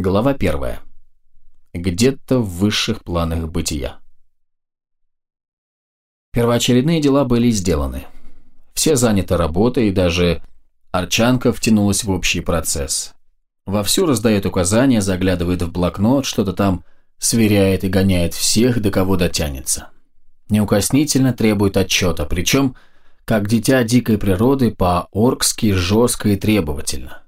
Глава первая. Где-то в высших планах бытия. Первоочередные дела были сделаны. Все заняты работой, и даже Арчанка втянулась в общий процесс. Вовсю раздает указания, заглядывает в блокнот, что-то там сверяет и гоняет всех, до кого дотянется. Неукоснительно требует отчета, причем, как дитя дикой природы, по-оркски жестко и требовательно.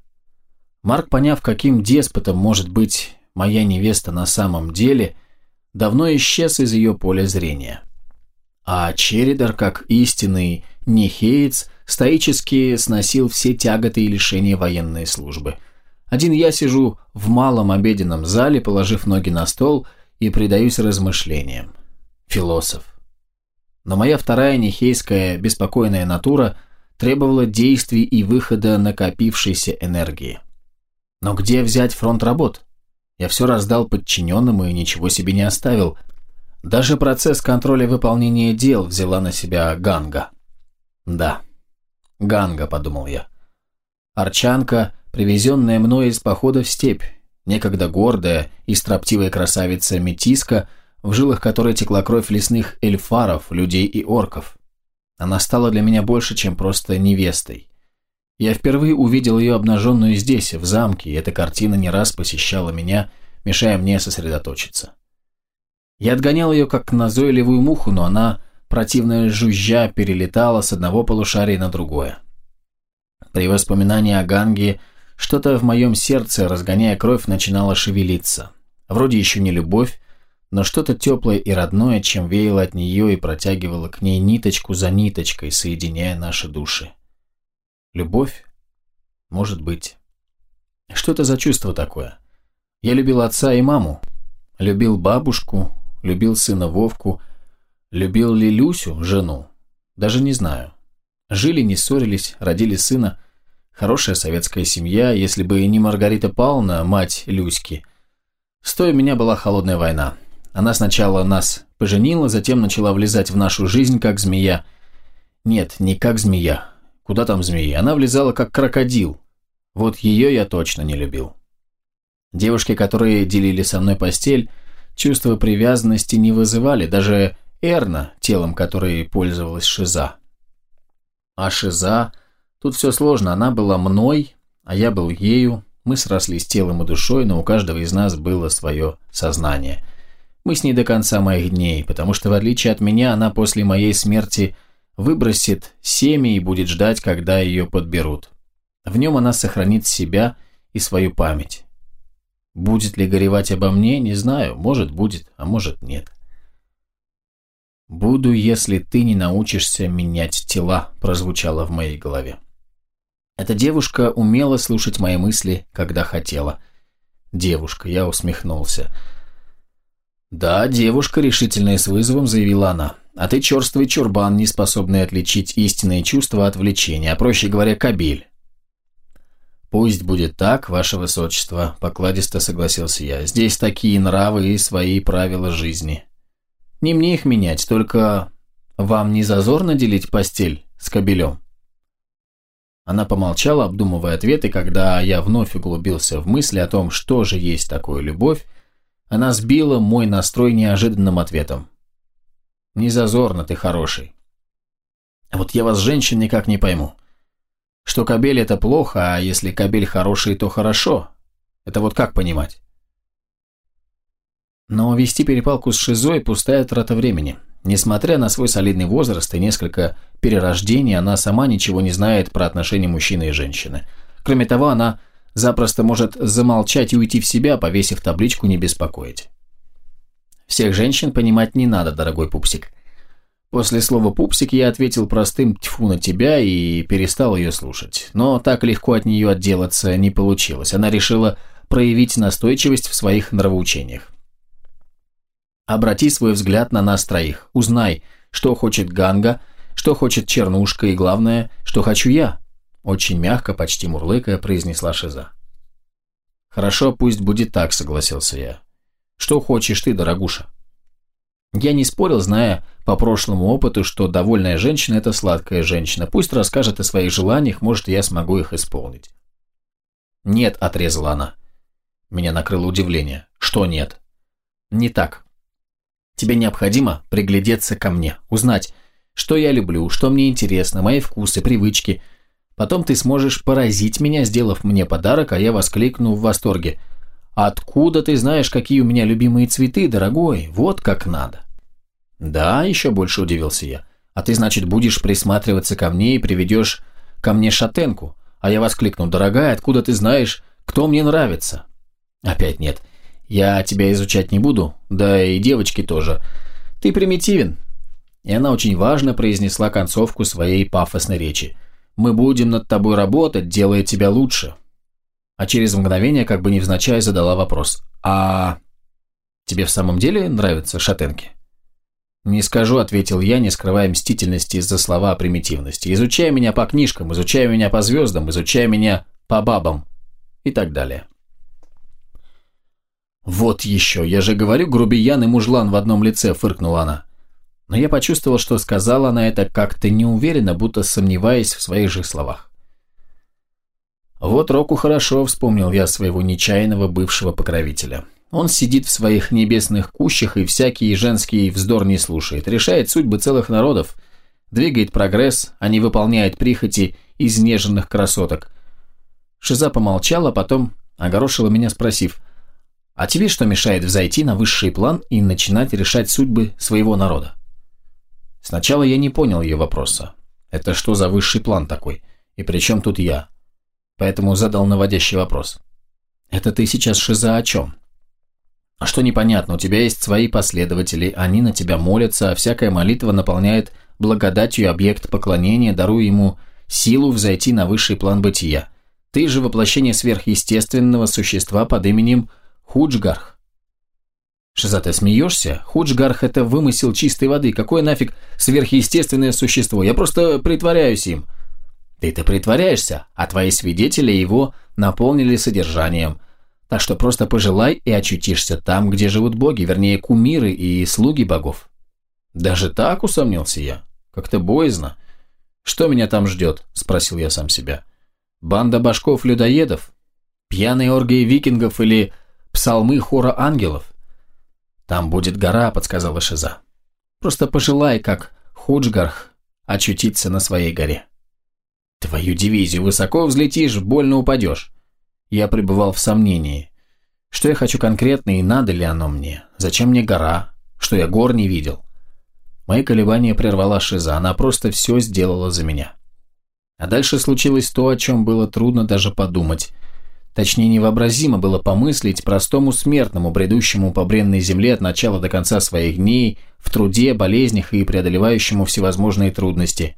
Марк, поняв, каким деспотом может быть моя невеста на самом деле, давно исчез из ее поля зрения. А Чередер, как истинный нехеец, стоически сносил все тяготы и лишения военной службы. Один я сижу в малом обеденном зале, положив ноги на стол и предаюсь размышлениям. Философ. Но моя вторая нехейская беспокойная натура требовала действий и выхода накопившейся энергии. Но где взять фронт работ? Я все раздал подчиненным и ничего себе не оставил. Даже процесс контроля выполнения дел взяла на себя Ганга. Да, Ганга, подумал я. Арчанка, привезенная мной из похода в степь, некогда гордая и строптивая красавица Метиска, в жилах которой текла кровь лесных эльфаров, людей и орков. Она стала для меня больше, чем просто невестой. Я впервые увидел ее обнаженную здесь, в замке, и эта картина не раз посещала меня, мешая мне сосредоточиться. Я отгонял ее как назойливую муху, но она, противная жужжа, перелетала с одного полушария на другое. При воспоминании о Ганге что-то в моем сердце, разгоняя кровь, начинало шевелиться. Вроде еще не любовь, но что-то теплое и родное, чем веяло от нее и протягивало к ней ниточку за ниточкой, соединяя наши души. Любовь? Может быть. Что это за чувство такое? Я любил отца и маму. Любил бабушку, любил сына Вовку. Любил ли Люсю, жену? Даже не знаю. Жили, не ссорились, родили сына. Хорошая советская семья, если бы не Маргарита Павловна, мать Люськи. Стоя меня была холодная война. Она сначала нас поженила, затем начала влезать в нашу жизнь, как змея. Нет, не как змея, Куда там змеи? Она влезала как крокодил. Вот ее я точно не любил. Девушки, которые делили со мной постель, чувства привязанности не вызывали, даже Эрна, телом которой пользовалась Шиза. А Шиза... Тут все сложно, она была мной, а я был ею, мы срослись телом и душой, но у каждого из нас было свое сознание. Мы с ней до конца моих дней, потому что в отличие от меня, она после моей смерти – выбросит семя и будет ждать, когда ее подберут. В нем она сохранит себя и свою память. Будет ли горевать обо мне, не знаю, может будет, а может нет. «Буду, если ты не научишься менять тела», прозвучало в моей голове. Эта девушка умела слушать мои мысли, когда хотела. Девушка, я усмехнулся. «Да, девушка», — решительно и с вызовом заявила она. «А ты черствый чурбан, не способный отличить истинные чувства от влечения, а проще говоря, кабель». «Пусть будет так, ваше высочество», — покладисто согласился я. «Здесь такие нравы и свои правила жизни. Не мне их менять, только вам не зазорно делить постель с кабелем?» Она помолчала, обдумывая ответ, и когда я вновь углубился в мысли о том, что же есть такое любовь, она сбила мой настрой неожиданным ответом. «Не зазорно, ты хороший. Вот я вас, женщин, никак не пойму. Что кабель это плохо, а если кабель хороший, то хорошо. Это вот как понимать?» Но вести перепалку с Шизой – пустая трата времени. Несмотря на свой солидный возраст и несколько перерождений, она сама ничего не знает про отношения мужчины и женщины. Кроме того, она запросто может замолчать и уйти в себя, повесив табличку «Не беспокоить». Всех женщин понимать не надо, дорогой пупсик. После слова «пупсик» я ответил простым «тьфу на тебя» и перестал ее слушать. Но так легко от нее отделаться не получилось. Она решила проявить настойчивость в своих нравоучениях. Обрати свой взгляд на нас троих. Узнай, что хочет Ганга, что хочет Чернушка и, главное, что хочу я. Очень мягко, почти мурлыкая, произнесла Шиза. «Хорошо, пусть будет так», — согласился я. «Что хочешь ты, дорогуша?» Я не спорил, зная по прошлому опыту, что довольная женщина – это сладкая женщина. Пусть расскажет о своих желаниях, может, я смогу их исполнить. «Нет», – отрезала она. Меня накрыло удивление. Что нет? Не так. Тебе необходимо приглядеться ко мне, узнать, что я люблю, что мне интересно, мои вкусы, привычки. Потом ты сможешь поразить меня, сделав мне подарок, а я воскликну в восторге. «Откуда ты знаешь, какие у меня любимые цветы, дорогой? Вот как надо!» «Да», — еще больше удивился я. «А ты, значит, будешь присматриваться ко мне и приведешь ко мне шатенку?» А я воскликну, «Дорогая, откуда ты знаешь, кто мне нравится?» Опять нет. Я тебя изучать не буду, да и девочки тоже. Ты примитивен. И она очень важно произнесла концовку своей пафосной речи. Мы будем над тобой работать, делая тебя лучше. А через мгновение, как бы невзначай, задала вопрос. А тебе в самом деле нравятся шатенки? «Не скажу», — ответил я, не скрывая мстительности из-за слова о примитивности. «Изучай меня по книжкам, изучай меня по звездам, изучай меня по бабам» и так далее. «Вот еще, я же говорю, грубиян и мужлан в одном лице», — фыркнула она. Но я почувствовал, что сказала она это как-то неуверенно, будто сомневаясь в своих же словах. Вот Року хорошо вспомнил я своего нечаянного бывшего покровителя. Он сидит в своих небесных кущах и всякий женский вздор не слушает, решает судьбы целых народов, двигает прогресс, а не выполняет прихоти изнеженных красоток. Шиза помолчала, потом огорошила меня, спросив – а тебе что мешает взойти на высший план и начинать решать судьбы своего народа? Сначала я не понял ее вопроса. Это что за высший план такой? И при чем тут я? Поэтому задал наводящий вопрос. Это ты сейчас шиза о чем? А что непонятно, у тебя есть свои последователи, они на тебя молятся, а всякая молитва наполняет благодатью объект поклонения, даруя ему силу взойти на высший план бытия. Ты же воплощение сверхъестественного существа под именем Худжгарх. Шиза, ты смеешься? Худжгарх – это вымысел чистой воды. Какое нафиг сверхъестественное существо? Я просто притворяюсь им. Ты-то притворяешься, а твои свидетели его наполнили содержанием. Так что просто пожелай и очутишься там, где живут боги, вернее, кумиры и слуги богов. Даже так усомнился я. Как-то боязно. Что меня там ждет? Спросил я сам себя. Банда башков-людоедов? Пьяные оргии викингов или Псалмы хора ангелов. Там будет гора, подсказала Шиза. Просто пожелай, как Худжгарх, очутиться на своей горе. Твою дивизию высоко взлетишь, больно упадешь. Я пребывал в сомнении. Что я хочу конкретно и надо ли оно мне? Зачем мне гора? Что я гор не видел? Мои колебания прервала Шиза, она просто все сделала за меня. А дальше случилось то, о чем было трудно даже подумать. Точнее, невообразимо было помыслить простому смертному, бредущему по бренной земле от начала до конца своих дней, в труде, болезнях и преодолевающему всевозможные трудности.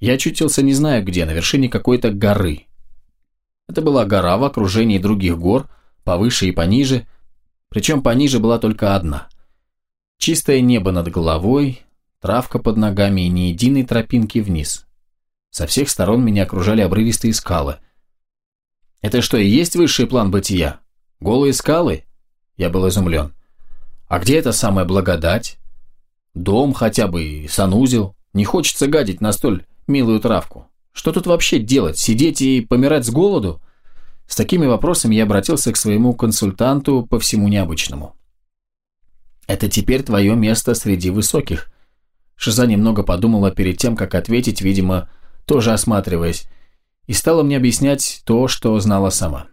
Я очутился не знаю где, на вершине какой-то горы. Это была гора в окружении других гор, повыше и пониже, причем пониже была только одна. Чистое небо над головой, травка под ногами и ни единой тропинки вниз. Со всех сторон меня окружали обрывистые скалы – это что, и есть высший план бытия? Голые скалы? Я был изумлен. А где эта самая благодать? Дом хотя бы и санузел. Не хочется гадить на столь милую травку. Что тут вообще делать? Сидеть и помирать с голоду? С такими вопросами я обратился к своему консультанту по всему необычному. Это теперь твое место среди высоких. Шиза немного подумала перед тем, как ответить, видимо, тоже осматриваясь и стала мне объяснять то, что знала сама.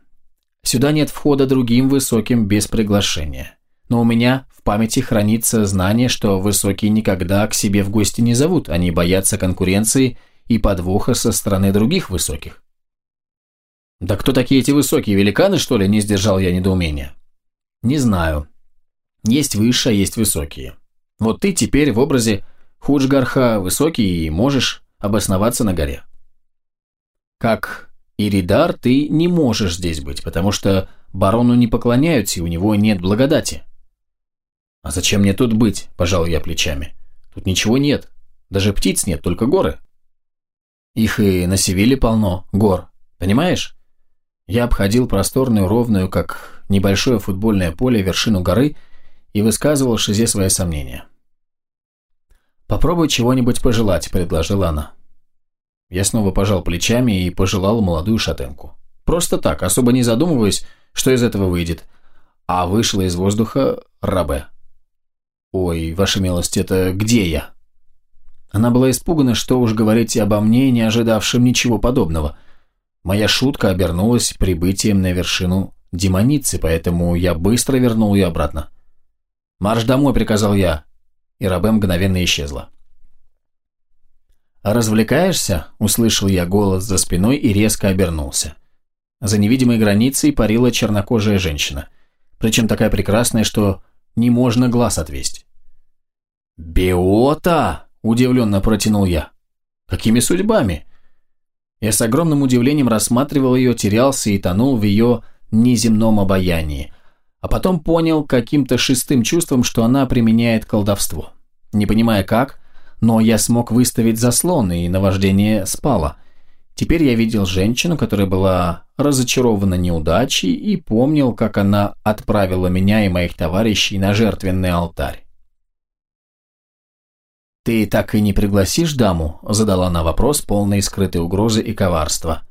Сюда нет входа другим высоким без приглашения. Но у меня в памяти хранится знание, что высокие никогда к себе в гости не зовут, они боятся конкуренции и подвоха со стороны других высоких. «Да кто такие эти высокие, великаны, что ли?» – не сдержал я недоумения. «Не знаю. Есть выше, а есть высокие. Вот ты теперь в образе Худжгарха высокий и можешь обосноваться на горе. Как Иридар, ты не можешь здесь быть, потому что барону не поклоняются, и у него нет благодати. А зачем мне тут быть, пожал я плечами. Тут ничего нет, даже птиц нет, только горы. Их и на Севиле полно, гор, понимаешь? Я обходил просторную, ровную, как небольшое футбольное поле, вершину горы и высказывал Шизе свои сомнения. «Попробуй чего-нибудь пожелать», — предложила она. Я снова пожал плечами и пожелал молодую шатенку. Просто так, особо не задумываясь, Что из этого выйдет? А вышла из воздуха Рабе. «Ой, ваша милость, это где я?» Она была испугана, что уж говорить обо мне, не ожидавшем ничего подобного. Моя шутка обернулась прибытием на вершину демоницы, поэтому я быстро вернул ее обратно. «Марш домой», — приказал я, и Рабе мгновенно исчезла. «Развлекаешься?» – услышал я голос за спиной и резко обернулся. За невидимой границей парила чернокожая женщина. Причем такая прекрасная, что не можно глаз отвесть. «Биота!» – удивленно протянул я. «Какими судьбами?» Я с огромным удивлением рассматривал ее, терялся и тонул в ее неземном обаянии, а потом понял каким-то шестым чувством, что она применяет колдовство. Не понимая как, но я смог выставить заслон, и наваждение спало. Теперь я видел женщину, которая была разочарована неудачей и помнил, как она отправила меня и моих товарищей на жертвенный алтарь. «Ты так и не пригласишь даму?» – задала она вопрос, полный скрытой угрозы и коварства.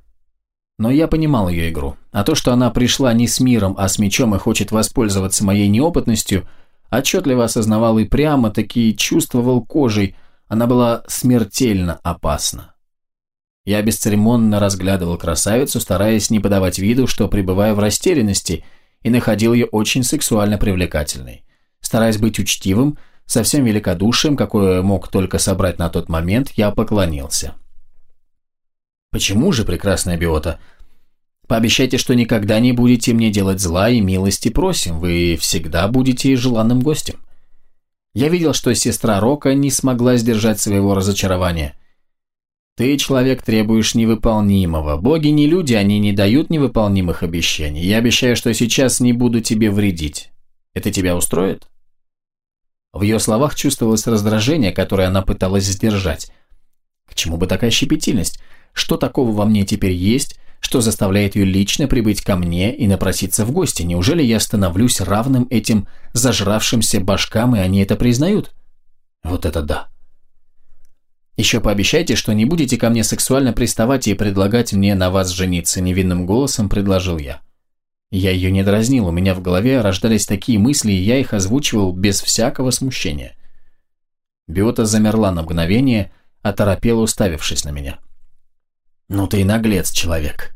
Но я понимал ее игру. А то, что она пришла не с миром, а с мечом и хочет воспользоваться моей неопытностью, отчетливо осознавал и прямо-таки чувствовал кожей, она была смертельно опасна. Я бесцеремонно разглядывал красавицу, стараясь не подавать виду, что пребываю в растерянности, и находил ее очень сексуально привлекательной. Стараясь быть учтивым, со всем великодушием, какое мог только собрать на тот момент, я поклонился. «Почему же, прекрасная биота? Пообещайте, что никогда не будете мне делать зла и милости просим, вы всегда будете желанным гостем». Я видел, что сестра Рока не смогла сдержать своего разочарования. «Ты, человек, требуешь невыполнимого. Боги не люди, они не дают невыполнимых обещаний. Я обещаю, что сейчас не буду тебе вредить. Это тебя устроит?» В ее словах чувствовалось раздражение, которое она пыталась сдержать. К чему бы такая щепетильность? Что такого во мне теперь есть, что заставляет ее лично прибыть ко мне и напроситься в гости? Неужели я становлюсь равным этим зажравшимся башкам, и они это признают? Вот это да. Еще пообещайте, что не будете ко мне сексуально приставать и предлагать мне на вас жениться, невинным голосом предложил я. Я ее не дразнил, у меня в голове рождались такие мысли, и я их озвучивал без всякого смущения. Биота замерла на мгновение, оторопела, уставившись на меня. «Ну ты и наглец, человек.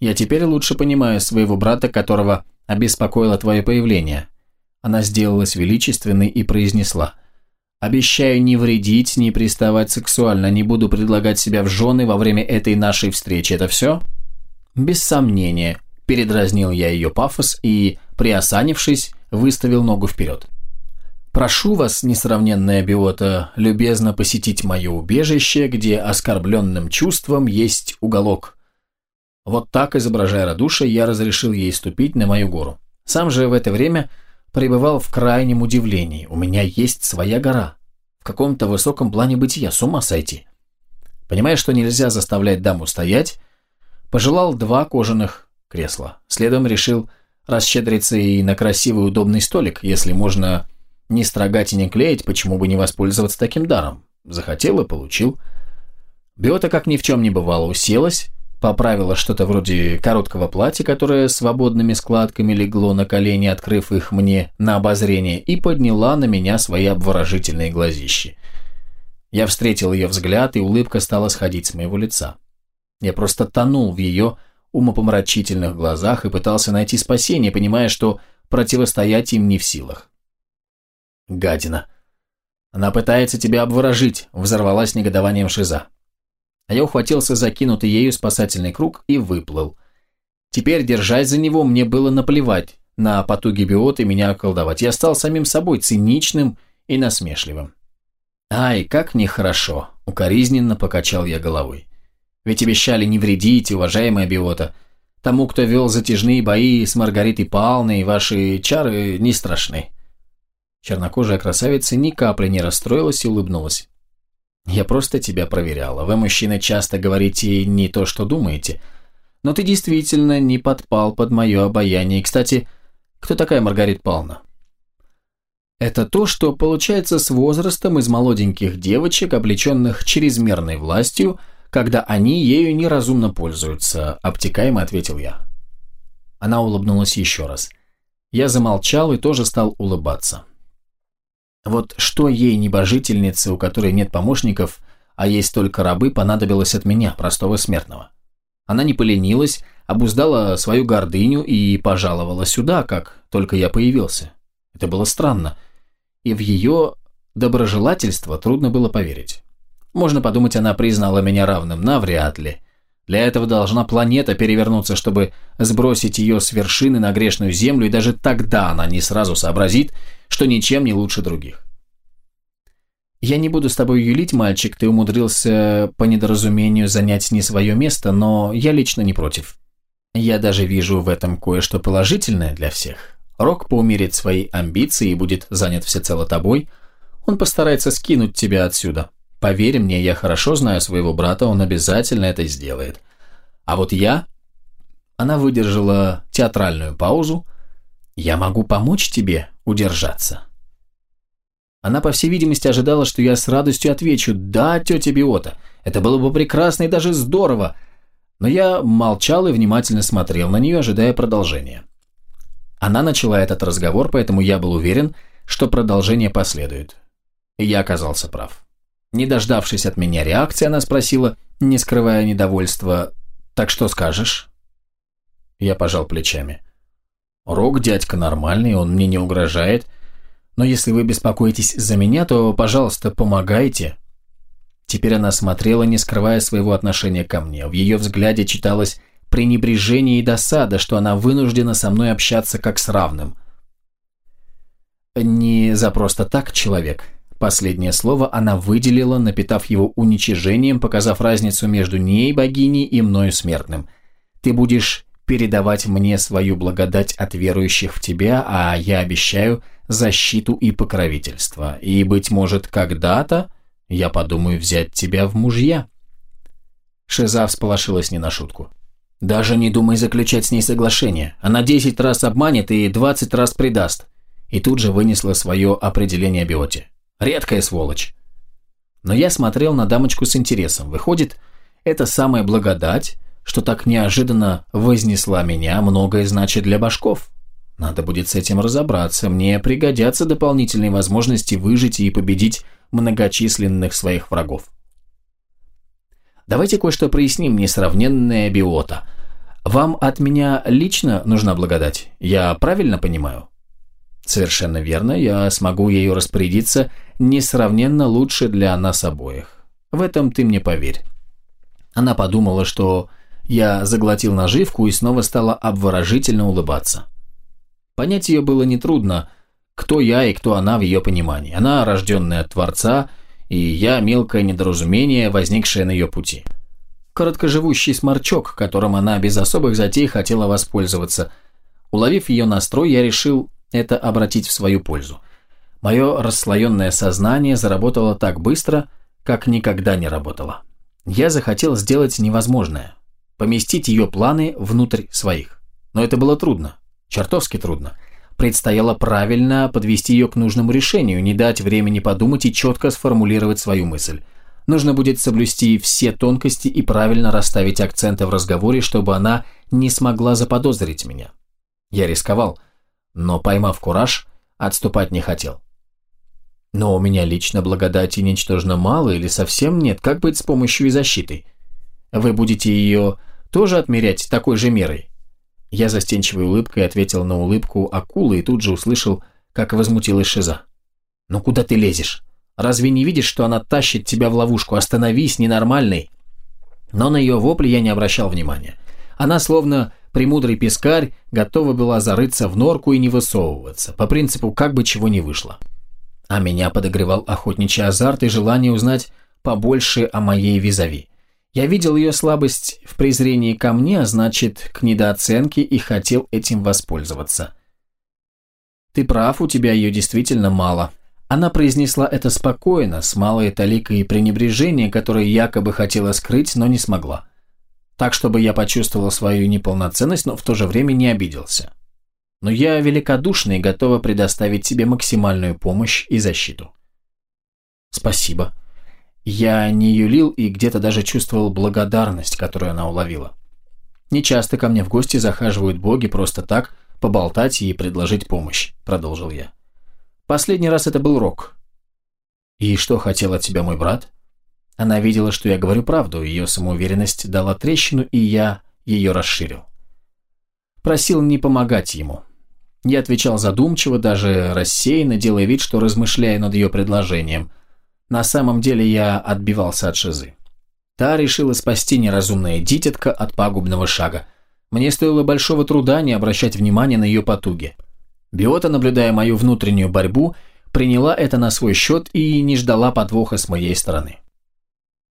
Я теперь лучше понимаю своего брата, которого обеспокоило твое появление». Она сделалась величественной и произнесла. «Обещаю не вредить, не приставать сексуально, не буду предлагать себя в жены во время этой нашей встречи. Это все?» «Без сомнения», – передразнил я ее пафос и, приосанившись, выставил ногу вперед. Прошу вас, несравненная биота, любезно посетить мое убежище, где оскорбленным чувством есть уголок. Вот так, изображая радушие, я разрешил ей ступить на мою гору. Сам же в это время пребывал в крайнем удивлении. У меня есть своя гора. В каком-то высоком плане бытия, с ума сойти. Понимая, что нельзя заставлять даму стоять, пожелал два кожаных кресла. Следом решил расщедриться и на красивый удобный столик, если можно не строгать и не клеить, почему бы не воспользоваться таким даром? Захотел и получил. Биота, как ни в чем не бывало, уселась, поправила что-то вроде короткого платья, которое свободными складками легло на колени, открыв их мне на обозрение, и подняла на меня свои обворожительные глазищи. Я встретил ее взгляд, и улыбка стала сходить с моего лица. Я просто тонул в ее умопомрачительных глазах и пытался найти спасение, понимая, что противостоять им не в силах. Гадина. Она пытается тебя обворожить, взорвалась негодованием Шиза. А я ухватился за кинутый ею спасательный круг и выплыл. Теперь, держась за него, мне было наплевать на потуги биоты меня околдовать. Я стал самим собой циничным и насмешливым. «Ай, как нехорошо!» – укоризненно покачал я головой. «Ведь обещали не вредить, уважаемая биота. Тому, кто вел затяжные бои с Маргаритой Павловной, ваши чары не страшны. Чернокожая красавица ни капли не расстроилась и улыбнулась. «Я просто тебя проверяла. Вы, мужчины, часто говорите не то, что думаете. Но ты действительно не подпал под мое обаяние. Кстати, кто такая Маргарита Павловна?» Это то, что получается с возрастом из молоденьких девочек, облеченных чрезмерной властью, когда они ею неразумно пользуются, обтекаемо ответил я. Она улыбнулась еще раз. Я замолчал и тоже стал улыбаться. Вот что ей, небожительнице, у которой нет помощников, а есть только рабы, понадобилось от меня, простого смертного. Она не поленилась, обуздала свою гордыню и пожаловала сюда, как только я появился. Это было странно. И в ее доброжелательство трудно было поверить. Можно подумать, она признала меня равным, навряд ли. Для этого должна планета перевернуться, чтобы сбросить ее с вершины на грешную землю, и даже тогда она не сразу сообразит, что ничем не лучше других. Я не буду с тобой юлить, мальчик, ты умудрился по недоразумению занять не свое место, но я лично не против. Я даже вижу в этом кое-что положительное для всех. Рок поумерит свои амбиции и будет занят всецело тобой. Он постарается скинуть тебя отсюда. Поверь мне, я хорошо знаю своего брата, он обязательно это сделает. А вот я... Она выдержала театральную паузу. Я могу помочь тебе удержаться. Она, по всей видимости, ожидала, что я с радостью отвечу «Да, тетя Биота, это было бы прекрасно и даже здорово», но я молчал и внимательно смотрел на нее, ожидая продолжения. Она начала этот разговор, поэтому я был уверен, что продолжение последует. И я оказался прав. Не дождавшись от меня реакции, она спросила, не скрывая недовольства, «Так что скажешь?» Я пожал плечами. «Рок дядька нормальный, он мне не угрожает, но если вы беспокоитесь за меня, то, пожалуйста, помогайте». Теперь она смотрела, не скрывая своего отношения ко мне. В ее взгляде читалось пренебрежение и досада, что она вынуждена со мной общаться как с равным. «Не за просто так, человек», Последнее слово она выделила, напитав его уничижением, показав разницу между ней, богиней, и мною смертным. «Ты будешь передавать мне свою благодать от верующих в тебя, а я обещаю защиту и покровительство. И, быть может, когда-то я подумаю взять тебя в мужья». Шиза всполошилась не на шутку. «Даже не думай заключать с ней соглашение. Она десять раз обманет и двадцать раз предаст». И тут же вынесла свое определение Биоте. Редкая сволочь. Но я смотрел на дамочку с интересом. Выходит, это самая благодать, что так неожиданно вознесла меня, многое значит для башков. Надо будет с этим разобраться. Мне пригодятся дополнительные возможности выжить и победить многочисленных своих врагов. Давайте кое-что проясним, несравненная биота. Вам от меня лично нужна благодать? Я правильно понимаю? Совершенно верно, я смогу ею распорядиться несравненно лучше для нас обоих. В этом ты мне поверь. Она подумала, что я заглотил наживку и снова стала обворожительно улыбаться. Понять ее было нетрудно, кто я и кто она в ее понимании. Она рожденная Творца, и я мелкое недоразумение, возникшее на ее пути. Короткоживущий сморчок, которым она без особых затей хотела воспользоваться. Уловив ее настрой, я решил это обратить в свою пользу. Мое расслоенное сознание заработало так быстро, как никогда не работало. Я захотел сделать невозможное – поместить ее планы внутрь своих. Но это было трудно, чертовски трудно. Предстояло правильно подвести ее к нужному решению, не дать времени подумать и четко сформулировать свою мысль. Нужно будет соблюсти все тонкости и правильно расставить акценты в разговоре, чтобы она не смогла заподозрить меня. Я рисковал – но, поймав кураж, отступать не хотел. Но у меня лично благодати ничтожно мало или совсем нет, как быть с помощью и защитой? Вы будете ее тоже отмерять такой же мерой? Я застенчивой улыбкой ответил на улыбку акулы и тут же услышал, как возмутилась Шиза. «Ну куда ты лезешь? Разве не видишь, что она тащит тебя в ловушку? Остановись, ненормальный!» Но на ее вопли я не обращал внимания. Она словно премудрый пескарь готова была зарыться в норку и не высовываться, по принципу «как бы чего не вышло». А меня подогревал охотничий азарт и желание узнать побольше о моей визави. Я видел ее слабость в презрении ко мне, а значит, к недооценке и хотел этим воспользоваться. «Ты прав, у тебя ее действительно мало». Она произнесла это спокойно, с малой таликой пренебрежения, которое якобы хотела скрыть, но не смогла так, чтобы я почувствовал свою неполноценность, но в то же время не обиделся. Но я великодушный и готова предоставить тебе максимальную помощь и защиту. Спасибо. Я не юлил и где-то даже чувствовал благодарность, которую она уловила. Нечасто ко мне в гости захаживают боги просто так, поболтать и предложить помощь», – продолжил я. «Последний раз это был Рок». «И что хотел от тебя мой брат?» Она видела, что я говорю правду, ее самоуверенность дала трещину, и я ее расширил. Просил не помогать ему. Я отвечал задумчиво, даже рассеянно, делая вид, что размышляя над ее предложением. На самом деле я отбивался от Шизы. Та решила спасти неразумное дитятко от пагубного шага. Мне стоило большого труда не обращать внимания на ее потуги. Биота, наблюдая мою внутреннюю борьбу, приняла это на свой счет и не ждала подвоха с моей стороны.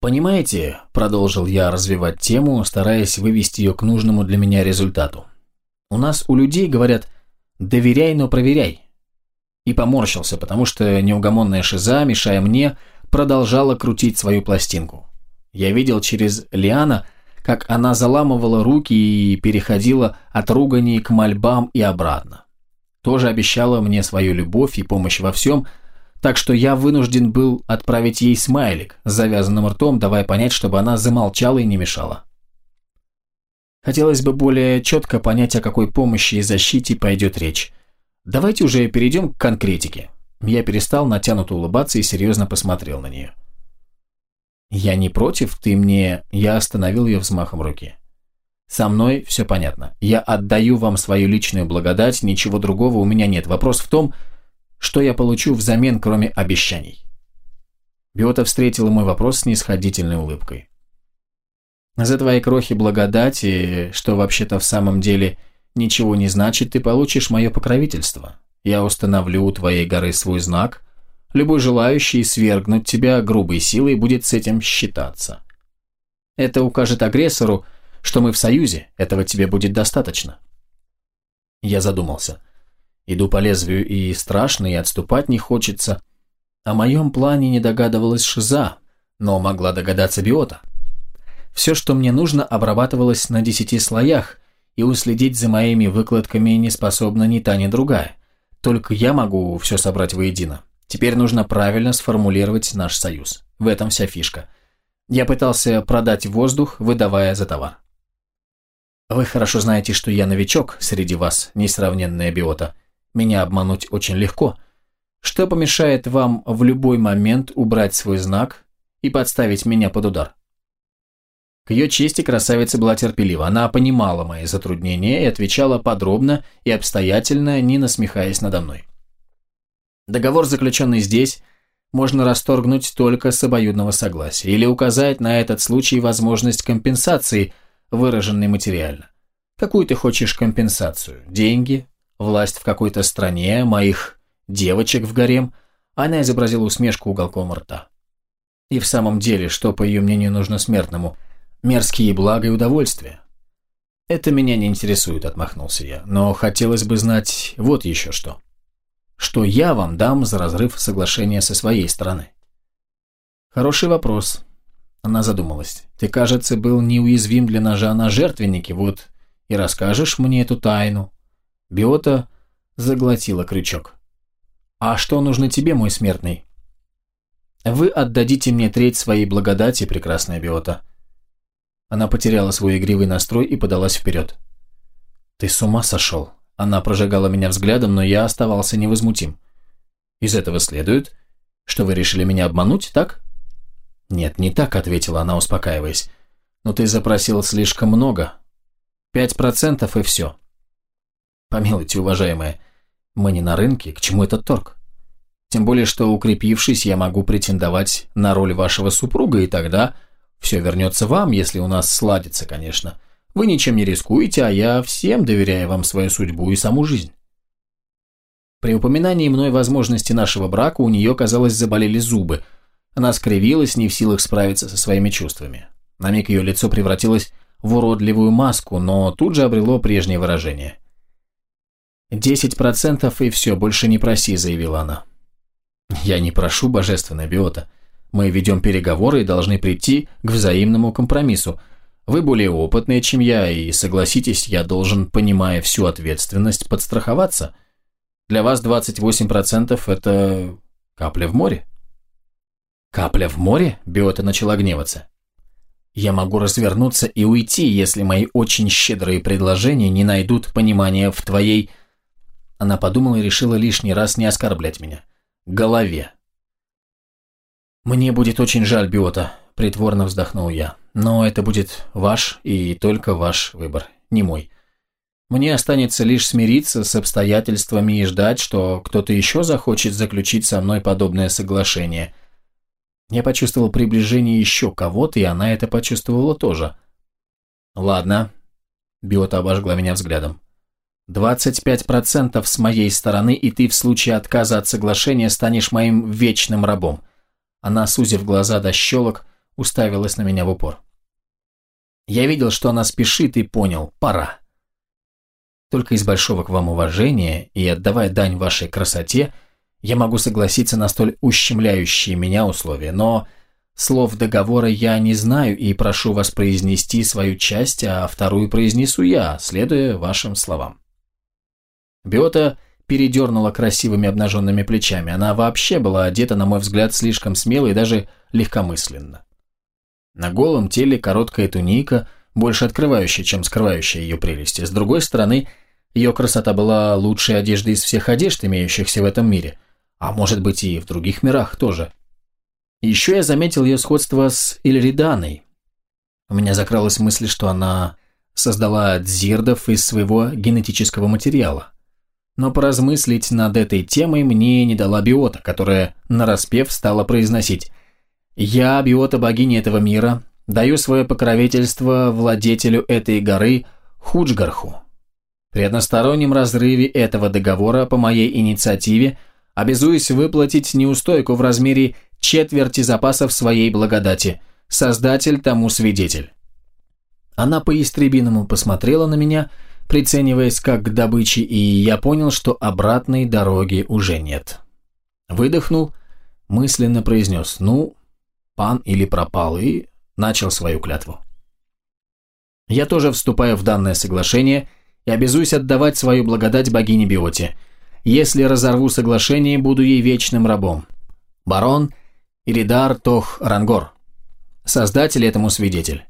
«Понимаете», – продолжил я развивать тему, стараясь вывести ее к нужному для меня результату. «У нас у людей говорят «доверяй, но проверяй». И поморщился, потому что неугомонная шиза, мешая мне, продолжала крутить свою пластинку. Я видел через Лиана, как она заламывала руки и переходила от руганий к мольбам и обратно. Тоже обещала мне свою любовь и помощь во всем – так что я вынужден был отправить ей смайлик с завязанным ртом, давая понять, чтобы она замолчала и не мешала. Хотелось бы более четко понять, о какой помощи и защите пойдет речь. Давайте уже перейдем к конкретике. Я перестал натянуто улыбаться и серьезно посмотрел на нее. «Я не против, ты мне...» Я остановил ее взмахом руки. «Со мной все понятно. Я отдаю вам свою личную благодать, ничего другого у меня нет. Вопрос в том, что я получу взамен, кроме обещаний? Биота встретила мой вопрос с нисходительной улыбкой. За твои крохи благодати, что вообще-то в самом деле ничего не значит, ты получишь мое покровительство. Я установлю у твоей горы свой знак. Любой желающий свергнуть тебя грубой силой будет с этим считаться. Это укажет агрессору, что мы в союзе, этого тебе будет достаточно. Я задумался. Иду по лезвию и страшно, и отступать не хочется. О моем плане не догадывалась Шиза, но могла догадаться Биота. Все, что мне нужно, обрабатывалось на десяти слоях, и уследить за моими выкладками не способна ни та, ни другая. Только я могу все собрать воедино. Теперь нужно правильно сформулировать наш союз. В этом вся фишка. Я пытался продать воздух, выдавая за товар. Вы хорошо знаете, что я новичок среди вас, несравненная биота. Меня обмануть очень легко. Что помешает вам в любой момент убрать свой знак и подставить меня под удар? К ее чести красавица была терпелива. Она понимала мои затруднения и отвечала подробно и обстоятельно, не насмехаясь надо мной. Договор, заключенный здесь, можно расторгнуть только с обоюдного согласия или указать на этот случай возможность компенсации, выраженной материально. Какую ты хочешь компенсацию? Деньги, власть в какой-то стране, моих девочек в гарем, она изобразила усмешку уголком рта. И в самом деле, что, по ее мнению, нужно смертному? Мерзкие блага и удовольствия. Это меня не интересует, отмахнулся я, но хотелось бы знать вот еще что. Что я вам дам за разрыв соглашения со своей стороны? Хороший вопрос. Она задумалась. Ты, кажется, был неуязвим для ножа на жертвеннике, вот и расскажешь мне эту тайну. Биота заглотила крючок. «А что нужно тебе, мой смертный?» «Вы отдадите мне треть своей благодати, прекрасная Биота». Она потеряла свой игривый настрой и подалась вперед. «Ты с ума сошел?» Она прожигала меня взглядом, но я оставался невозмутим. «Из этого следует, что вы решили меня обмануть, так?» «Нет, не так», — ответила она, успокаиваясь. «Но ты запросил слишком много. Пять процентов и все. Помилуйте, уважаемая, мы не на рынке, к чему этот торг? Тем более, что укрепившись, я могу претендовать на роль вашего супруга, и тогда все вернется вам, если у нас сладится, конечно. Вы ничем не рискуете, а я всем доверяю вам свою судьбу и саму жизнь. При упоминании мной возможности нашего брака у нее, казалось, заболели зубы. Она скривилась, не в силах справиться со своими чувствами. На миг ее лицо превратилось в уродливую маску, но тут же обрело прежнее выражение. «Десять процентов и все, больше не проси», – заявила она. «Я не прошу, божественная биота. Мы ведем переговоры и должны прийти к взаимному компромиссу. Вы более опытные, чем я, и, согласитесь, я должен, понимая всю ответственность, подстраховаться. Для вас 28% – это капля в море». «Капля в море?» – биота начала гневаться. Я могу развернуться и уйти, если мои очень щедрые предложения не найдут понимания в твоей... Она подумала и решила лишний раз не оскорблять меня. Голове. «Мне будет очень жаль, Биота», – притворно вздохнул я. «Но это будет ваш и только ваш выбор, не мой. Мне останется лишь смириться с обстоятельствами и ждать, что кто-то еще захочет заключить со мной подобное соглашение. Я почувствовал приближение еще кого-то, и она это почувствовала тоже. Ладно. Биота обожгла меня взглядом. 25% с моей стороны, и ты в случае отказа от соглашения станешь моим вечным рабом. Она, сузив глаза до щелок, уставилась на меня в упор. Я видел, что она спешит и понял, пора. Только из большого к вам уважения и отдавая дань вашей красоте, я могу согласиться на столь ущемляющие меня условия, но слов договора я не знаю и прошу вас произнести свою часть, а вторую произнесу я, следуя вашим словам. Биота передернула красивыми обнаженными плечами. Она вообще была одета, на мой взгляд, слишком смело и даже легкомысленно. На голом теле короткая туника, больше открывающая, чем скрывающая ее прелести. С другой стороны, ее красота была лучшей одеждой из всех одежд, имеющихся в этом мире – а может быть и в других мирах тоже. Еще я заметил ее сходство с Ильриданой. У меня закралась мысль, что она создала дзирдов из своего генетического материала. Но поразмыслить над этой темой мне не дала биота, которая нараспев стала произносить «Я, биота богини этого мира, даю свое покровительство владетелю этой горы Худжгарху. При одностороннем разрыве этого договора по моей инициативе – обязуюсь выплатить неустойку в размере четверти запасов своей благодати. Создатель тому свидетель. Она по-истребиному посмотрела на меня, прицениваясь как к добыче, и я понял, что обратной дороги уже нет. Выдохнул, мысленно произнес «ну, пан или пропал» и начал свою клятву. Я тоже вступаю в данное соглашение и обязуюсь отдавать свою благодать богине Биоте – если разорву соглашение, буду ей вечным рабом. Барон Иридар Тох Рангор. Создатель этому свидетель.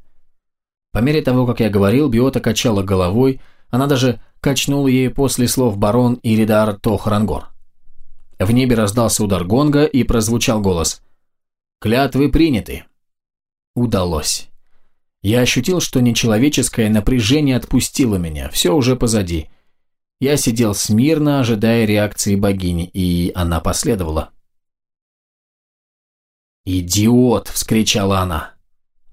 По мере того, как я говорил, Биота качала головой, она даже качнула ей после слов барон Иридар Тох Рангор. В небе раздался удар гонга и прозвучал голос. «Клятвы приняты». Удалось. Я ощутил, что нечеловеческое напряжение отпустило меня, все уже позади – я сидел смирно, ожидая реакции богини, и она последовала. «Идиот!» – вскричала она.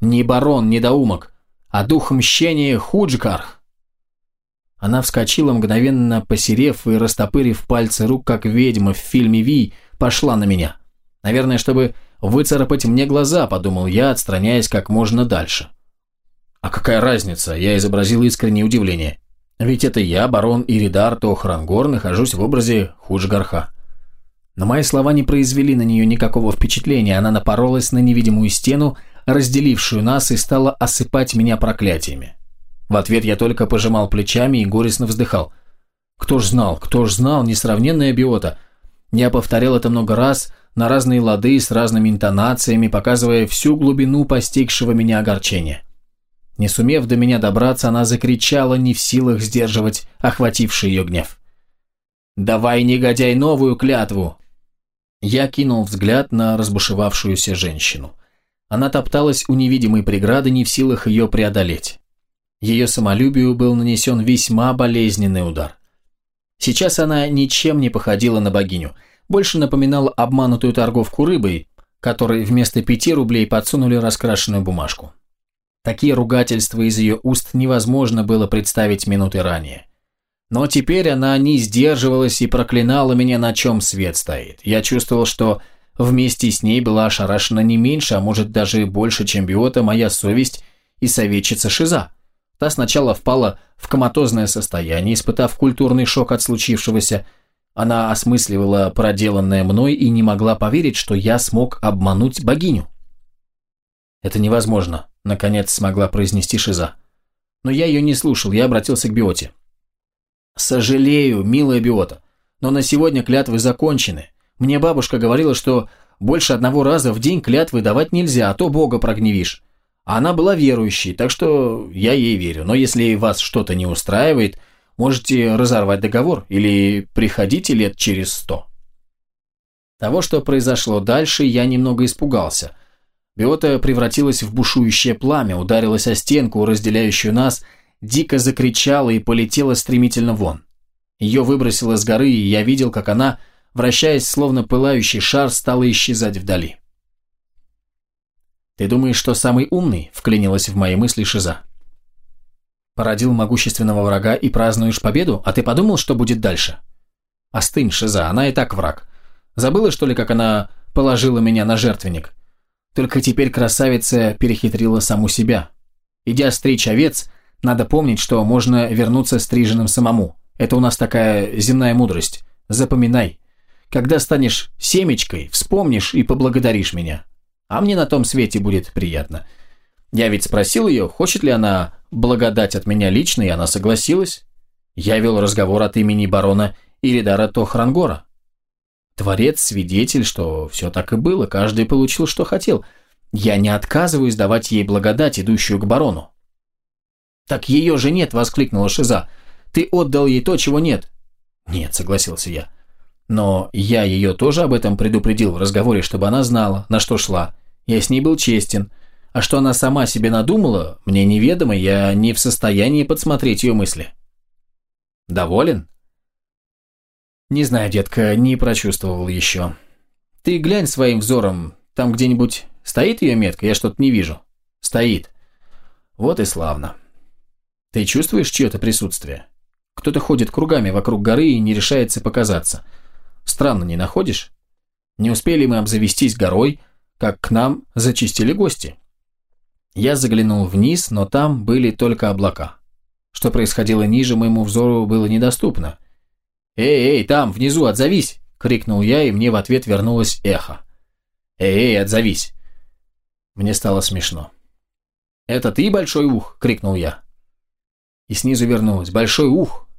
«Не барон, недоумок, а дух мщения Худжкарх!» Она вскочила, мгновенно посерев и растопырив пальцы рук, как ведьма в фильме «Ви», пошла на меня. Наверное, чтобы выцарапать мне глаза, подумал я, отстраняясь как можно дальше. «А какая разница?» – я изобразил искреннее удивление. Ведь это я, барон Иридар Тохрангор, нахожусь в образе Худжгарха. Но мои слова не произвели на нее никакого впечатления, она напоролась на невидимую стену, разделившую нас, и стала осыпать меня проклятиями. В ответ я только пожимал плечами и горестно вздыхал. Кто ж знал, кто ж знал, несравненная биота. Я повторял это много раз, на разные лады, с разными интонациями, показывая всю глубину постигшего меня огорчения. Не сумев до меня добраться, она закричала, не в силах сдерживать охвативший ее гнев. «Давай, негодяй, новую клятву!» Я кинул взгляд на разбушевавшуюся женщину. Она топталась у невидимой преграды, не в силах ее преодолеть. Ее самолюбию был нанесен весьма болезненный удар. Сейчас она ничем не походила на богиню, больше напоминала обманутую торговку рыбой, которой вместо пяти рублей подсунули раскрашенную бумажку. Такие ругательства из ее уст невозможно было представить минуты ранее. Но теперь она не сдерживалась и проклинала меня, на чем свет стоит. Я чувствовал, что вместе с ней была ошарашена не меньше, а может даже больше, чем биота, моя совесть и советчица Шиза. Та сначала впала в коматозное состояние, испытав культурный шок от случившегося. Она осмысливала проделанное мной и не могла поверить, что я смог обмануть богиню. «Это невозможно», — наконец смогла произнести Шиза. Но я ее не слушал, я обратился к Биоте. «Сожалею, милая Биота, но на сегодня клятвы закончены. Мне бабушка говорила, что больше одного раза в день клятвы давать нельзя, а то Бога прогневишь. Она была верующей, так что я ей верю. Но если вас что-то не устраивает, можете разорвать договор или приходите лет через сто. Того, что произошло дальше, я немного испугался. Биота превратилась в бушующее пламя, ударилась о стенку, разделяющую нас, дико закричала и полетела стремительно вон. Ее выбросило с горы, и я видел, как она, вращаясь словно пылающий шар, стала исчезать вдали. «Ты думаешь, что самый умный?» – вклинилась в мои мысли Шиза. «Породил могущественного врага и празднуешь победу, а ты подумал, что будет дальше?» «Остынь, Шиза, она и так враг. Забыла, что ли, как она положила меня на жертвенник? Только теперь красавица перехитрила саму себя. Идя стричь овец, надо помнить, что можно вернуться стриженным самому. Это у нас такая земная мудрость. Запоминай. Когда станешь семечкой, вспомнишь и поблагодаришь меня. А мне на том свете будет приятно. Я ведь спросил ее, хочет ли она благодать от меня лично, и она согласилась. Я вел разговор от имени барона Иридара Тохрангора. Творец свидетель, что все так и было, каждый получил, что хотел. Я не отказываюсь давать ей благодать, идущую к барону. «Так ее же нет!» – воскликнула Шиза. «Ты отдал ей то, чего нет». «Нет», – согласился я. «Но я ее тоже об этом предупредил в разговоре, чтобы она знала, на что шла. Я с ней был честен. А что она сама себе надумала, мне неведомо, я не в состоянии подсмотреть ее мысли. Доволен? Не знаю, детка, не прочувствовал еще. Ты глянь своим взором, там где-нибудь стоит ее метка, я что-то не вижу. Стоит. Вот и славно. Ты чувствуешь чье-то присутствие? Кто-то ходит кругами вокруг горы и не решается показаться. Странно, не находишь? Не успели мы обзавестись горой, как к нам зачистили гости. Я заглянул вниз, но там были только облака. Что происходило ниже, моему взору было недоступно. «Эй, эй, там, внизу, отзовись!» — крикнул я, и мне в ответ вернулось эхо. «Эй, эй, отзовись!» Мне стало смешно. «Это ты, Большой Ух?» — крикнул я. И снизу вернулось. «Большой Ух!»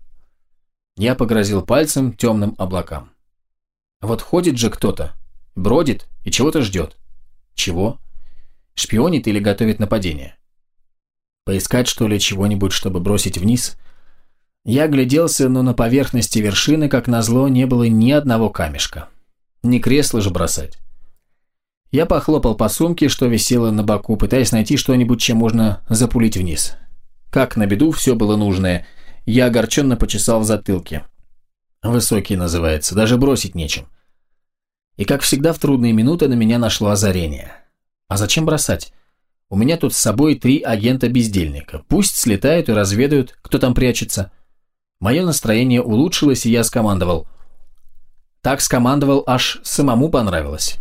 Я погрозил пальцем темным облакам. Вот ходит же кто-то, бродит и чего-то ждет. Чего? Шпионит или готовит нападение? Поискать, что ли, чего-нибудь, чтобы бросить вниз? Я гляделся, но на поверхности вершины, как назло, не было ни одного камешка. Не кресло же бросать. Я похлопал по сумке, что висело на боку, пытаясь найти что-нибудь, чем можно запулить вниз. Как на беду, все было нужное. Я огорченно почесал в затылке. Высокий называется, даже бросить нечем. И как всегда в трудные минуты на меня нашло озарение. А зачем бросать? У меня тут с собой три агента-бездельника. Пусть слетают и разведают, кто там прячется. Мое настроение улучшилось, и я скомандовал. Так скомандовал, аж самому понравилось.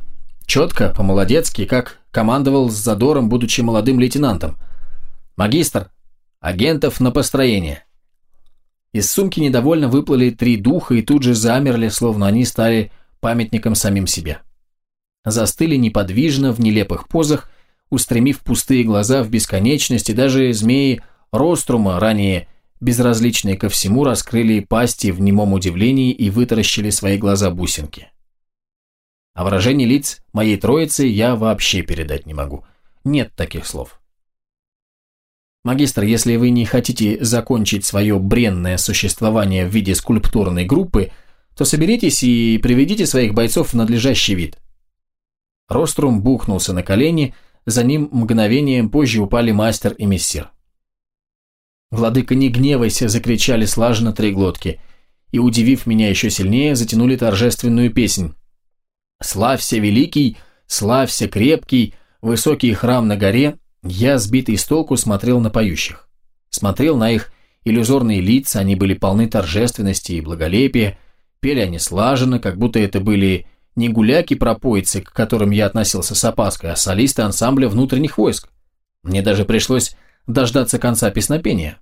Четко, по-молодецки, как командовал с задором, будучи молодым лейтенантом. «Магистр, агентов на построение». Из сумки недовольно выплыли три духа и тут же замерли, словно они стали памятником самим себе. Застыли неподвижно в нелепых позах, устремив пустые глаза в бесконечность, и даже змеи Рострума, ранее безразличные ко всему, раскрыли пасти в немом удивлении и вытаращили свои глаза бусинки. А выражение лиц моей троицы я вообще передать не могу. Нет таких слов. Магистр, если вы не хотите закончить свое бренное существование в виде скульптурной группы, то соберитесь и приведите своих бойцов в надлежащий вид». Рострум бухнулся на колени, за ним мгновением позже упали мастер и мессир. «Владыка, не гневайся!» – закричали слаженно три глотки, и, удивив меня еще сильнее, затянули торжественную песнь. «Славься, великий! Славься, крепкий! Высокий храм на горе!» Я, сбитый с толку, смотрел на поющих. Смотрел на их иллюзорные лица, они были полны торжественности и благолепия, Пели они слаженно, как будто это были не гуляки-пропойцы, к которым я относился с опаской, а солисты ансамбля внутренних войск. Мне даже пришлось дождаться конца песнопения.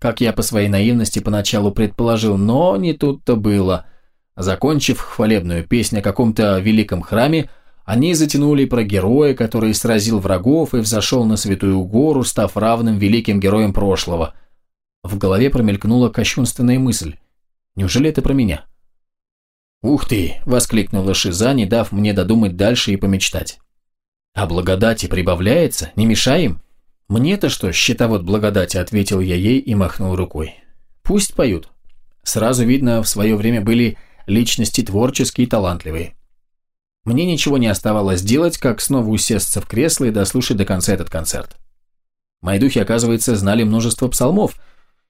Как я по своей наивности поначалу предположил, но не тут-то было. Закончив хвалебную песню о каком-то великом храме, они затянули про героя, который сразил врагов и взошел на святую гору, став равным великим героям прошлого. В голове промелькнула кощунственная мысль. Неужели это про меня? «Ух ты!» – воскликнула Шиза, не дав мне додумать дальше и помечтать. А благодати прибавляется, не мешаем? Мне-то что, счетовод благодати, ответил я ей и махнул рукой. Пусть поют. Сразу видно, в свое время были личности творческие и талантливые. Мне ничего не оставалось делать, как снова усесться в кресло и дослушать до конца этот концерт. Мои духи, оказывается, знали множество псалмов,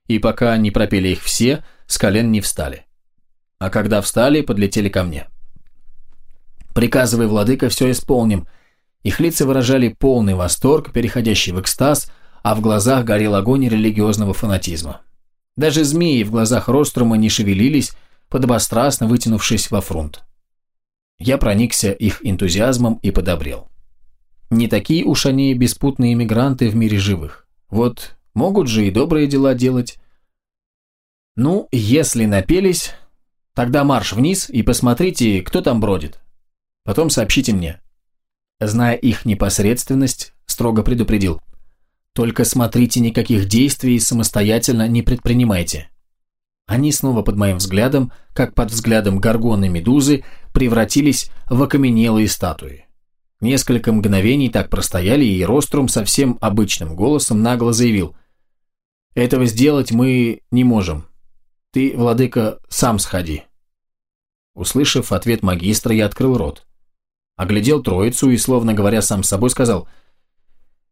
и пока не пропели их все, с колен не встали. А когда встали, подлетели ко мне. «Приказывай, владыка, все исполним», их лица выражали полный восторг, переходящий в экстаз, а в глазах горел огонь религиозного фанатизма. Даже змеи в глазах Рострума не шевелились, подобострастно вытянувшись во фронт. Я проникся их энтузиазмом и подобрел. Не такие уж они беспутные мигранты в мире живых. Вот могут же и добрые дела делать. Ну, если напелись, тогда марш вниз и посмотрите, кто там бродит. Потом сообщите мне. Зная их непосредственность, строго предупредил. Только смотрите, никаких действий самостоятельно не предпринимайте. Они снова под моим взглядом, как под взглядом горгоны медузы, превратились в окаменелые статуи. Несколько мгновений так простояли, и Рострум совсем обычным голосом нагло заявил. «Этого сделать мы не можем. Ты, владыка, сам сходи». Услышав ответ магистра, я открыл рот. Оглядел троицу и, словно говоря сам с собой, сказал,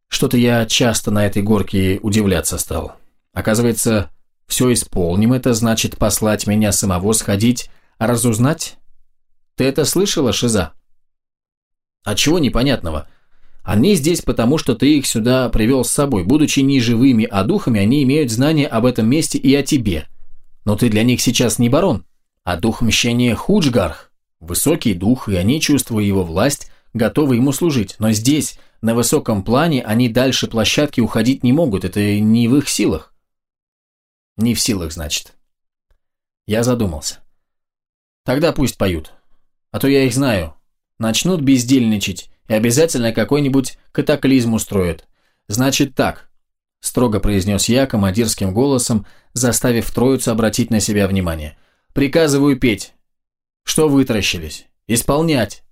«Что-то я часто на этой горке удивляться стал. Оказывается, все исполним, это значит послать меня самого сходить, а разузнать? Ты это слышала, Шиза?» «А чего непонятного?» Они здесь потому, что ты их сюда привел с собой. Будучи не живыми, а духами, они имеют знания об этом месте и о тебе. Но ты для них сейчас не барон, а дух мщения Худжгарх. Высокий дух, и они, чувствуя его власть, готовы ему служить. Но здесь, на высоком плане, они дальше площадки уходить не могут, это не в их силах. Не в силах, значит. Я задумался. Тогда пусть поют. А то я их знаю. Начнут бездельничать и обязательно какой-нибудь катаклизм устроят. Значит так, строго произнес я командирским голосом, заставив троицу обратить на себя внимание. Приказываю петь. Что вытаращились? Исполнять!»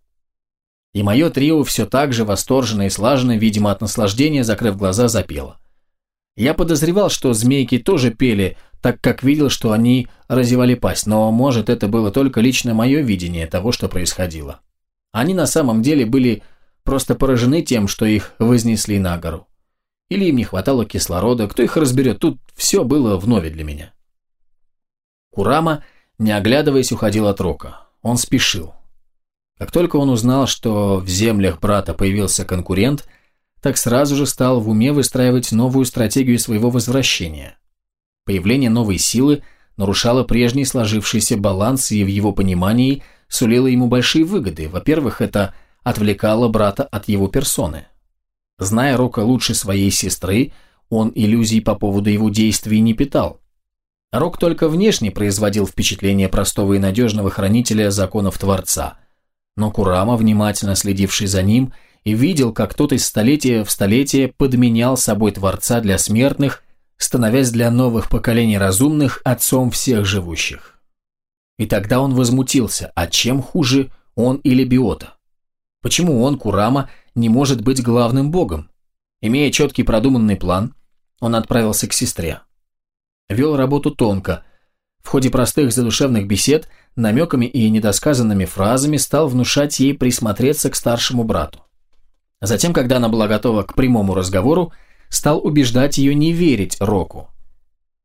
И мое трио все так же восторженно и слаженно, видимо от наслаждения, закрыв глаза, запело. Я подозревал, что змейки тоже пели, так как видел, что они разевали пасть, но, может, это было только лично мое видение того, что происходило. Они на самом деле были просто поражены тем, что их вознесли на гору. Или им не хватало кислорода, кто их разберет, тут все было вновь для меня. Курама – не оглядываясь, уходил от Рока. Он спешил. Как только он узнал, что в землях брата появился конкурент, так сразу же стал в уме выстраивать новую стратегию своего возвращения. Появление новой силы нарушало прежний сложившийся баланс и в его понимании сулило ему большие выгоды. Во-первых, это отвлекало брата от его персоны. Зная Рока лучше своей сестры, он иллюзий по поводу его действий не питал. Рок только внешне производил впечатление простого и надежного хранителя законов Творца. Но Курама, внимательно следивший за ним, и видел, как тот из столетия в столетие подменял собой Творца для смертных, становясь для новых поколений разумных отцом всех живущих. И тогда он возмутился, а чем хуже он или Биота? Почему он, Курама, не может быть главным богом? Имея четкий продуманный план, он отправился к сестре вел работу тонко. В ходе простых задушевных бесед, намеками и недосказанными фразами стал внушать ей присмотреться к старшему брату. Затем, когда она была готова к прямому разговору, стал убеждать ее не верить Року.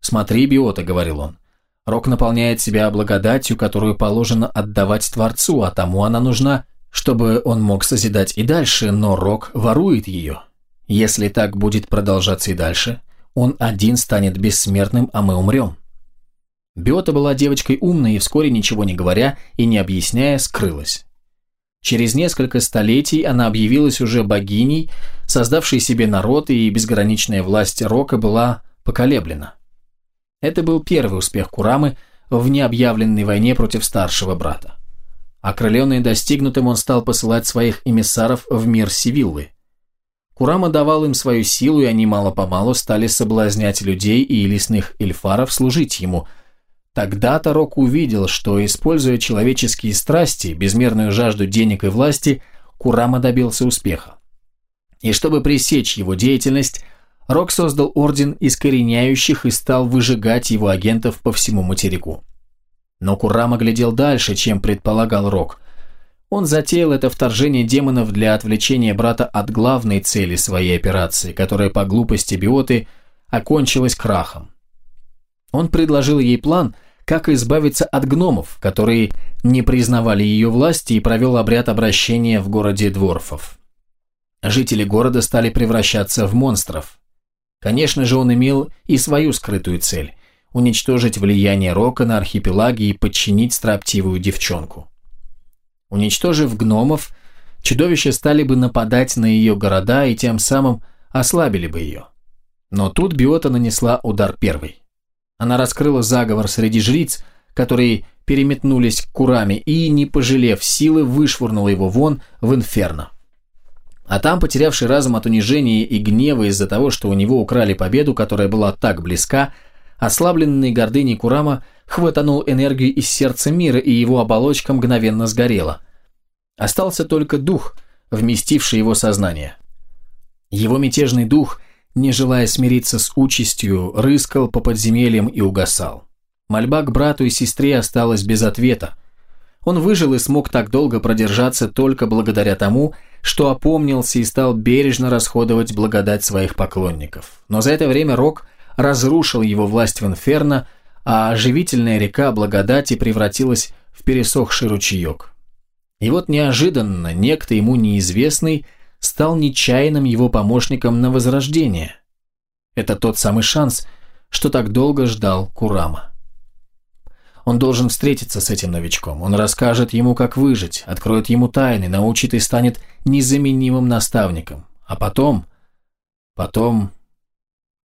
«Смотри, Биота», — говорил он, — «Рок наполняет себя благодатью, которую положено отдавать Творцу, а тому она нужна, чтобы он мог созидать и дальше, но Рок ворует ее. Если так будет продолжаться и дальше, он один станет бессмертным, а мы умрем. Биота была девочкой умной и вскоре, ничего не говоря и не объясняя, скрылась. Через несколько столетий она объявилась уже богиней, создавшей себе народ, и безграничная власть Рока была поколеблена. Это был первый успех Курамы в необъявленной войне против старшего брата. Окрыленный достигнутым, он стал посылать своих эмиссаров в мир Сивиллы. Курама давал им свою силу, и они мало-помалу стали соблазнять людей и лесных эльфаров служить ему. Тогда-то Рок увидел, что, используя человеческие страсти, безмерную жажду денег и власти, Курама добился успеха. И чтобы пресечь его деятельность, Рок создал орден искореняющих и стал выжигать его агентов по всему материку. Но Курама глядел дальше, чем предполагал Рок. Он затеял это вторжение демонов для отвлечения брата от главной цели своей операции, которая по глупости биоты окончилась крахом. Он предложил ей план, как избавиться от гномов, которые не признавали ее власти и провел обряд обращения в городе Дворфов. Жители города стали превращаться в монстров. Конечно же, он имел и свою скрытую цель – уничтожить влияние Рока на архипелаге и подчинить строптивую девчонку. Уничтожив гномов, чудовища стали бы нападать на ее города и тем самым ослабили бы ее. Но тут Биота нанесла удар первый. Она раскрыла заговор среди жриц, которые переметнулись к Кураме и, не пожалев силы, вышвырнула его вон в инферно. А там, потерявший разум от унижения и гнева из-за того, что у него украли победу, которая была так близка, ослабленный гордыней Курама хватанул энергию из сердца мира, и его оболочка мгновенно сгорела. Остался только дух, вместивший его сознание. Его мятежный дух – не желая смириться с участью, рыскал по подземельям и угасал. Мольба к брату и сестре осталась без ответа. Он выжил и смог так долго продержаться только благодаря тому, что опомнился и стал бережно расходовать благодать своих поклонников. Но за это время Рок разрушил его власть в Инферно, а оживительная река благодати превратилась в пересохший ручеек. И вот неожиданно некто ему неизвестный – стал нечаянным его помощником на возрождение. Это тот самый шанс, что так долго ждал Курама. Он должен встретиться с этим новичком. Он расскажет ему, как выжить, откроет ему тайны, научит и станет незаменимым наставником. А потом... Потом...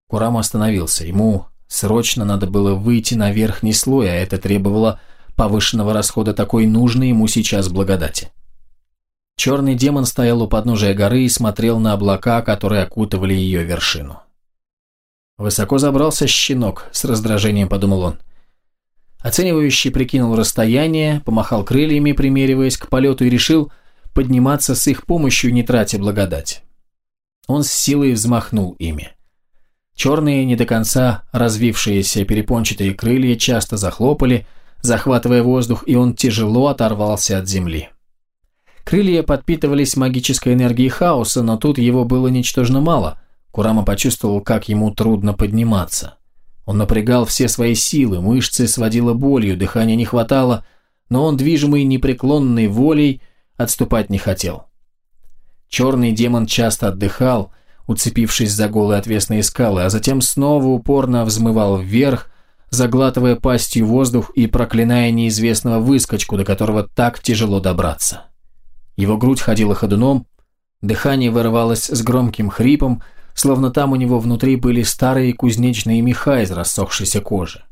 Курама остановился. Ему срочно надо было выйти на верхний слой, а это требовало повышенного расхода такой нужной ему сейчас благодати. Черный демон стоял у подножия горы и смотрел на облака, которые окутывали ее вершину. Высоко забрался щенок, с раздражением подумал он. Оценивающий прикинул расстояние, помахал крыльями, примериваясь к полету, и решил подниматься с их помощью, не тратя благодать. Он с силой взмахнул ими. Черные, не до конца развившиеся перепончатые крылья часто захлопали, захватывая воздух, и он тяжело оторвался от земли. Крылья подпитывались магической энергией хаоса, но тут его было ничтожно мало. Курама почувствовал, как ему трудно подниматься. Он напрягал все свои силы, мышцы сводило болью, дыхания не хватало, но он, движимый непреклонной волей, отступать не хотел. Черный демон часто отдыхал, уцепившись за голые отвесные скалы, а затем снова упорно взмывал вверх, заглатывая пастью воздух и проклиная неизвестного выскочку, до которого так тяжело добраться. Его грудь ходила ходуном, дыхание вырывалось с громким хрипом, словно там у него внутри были старые кузнечные меха из рассохшейся кожи.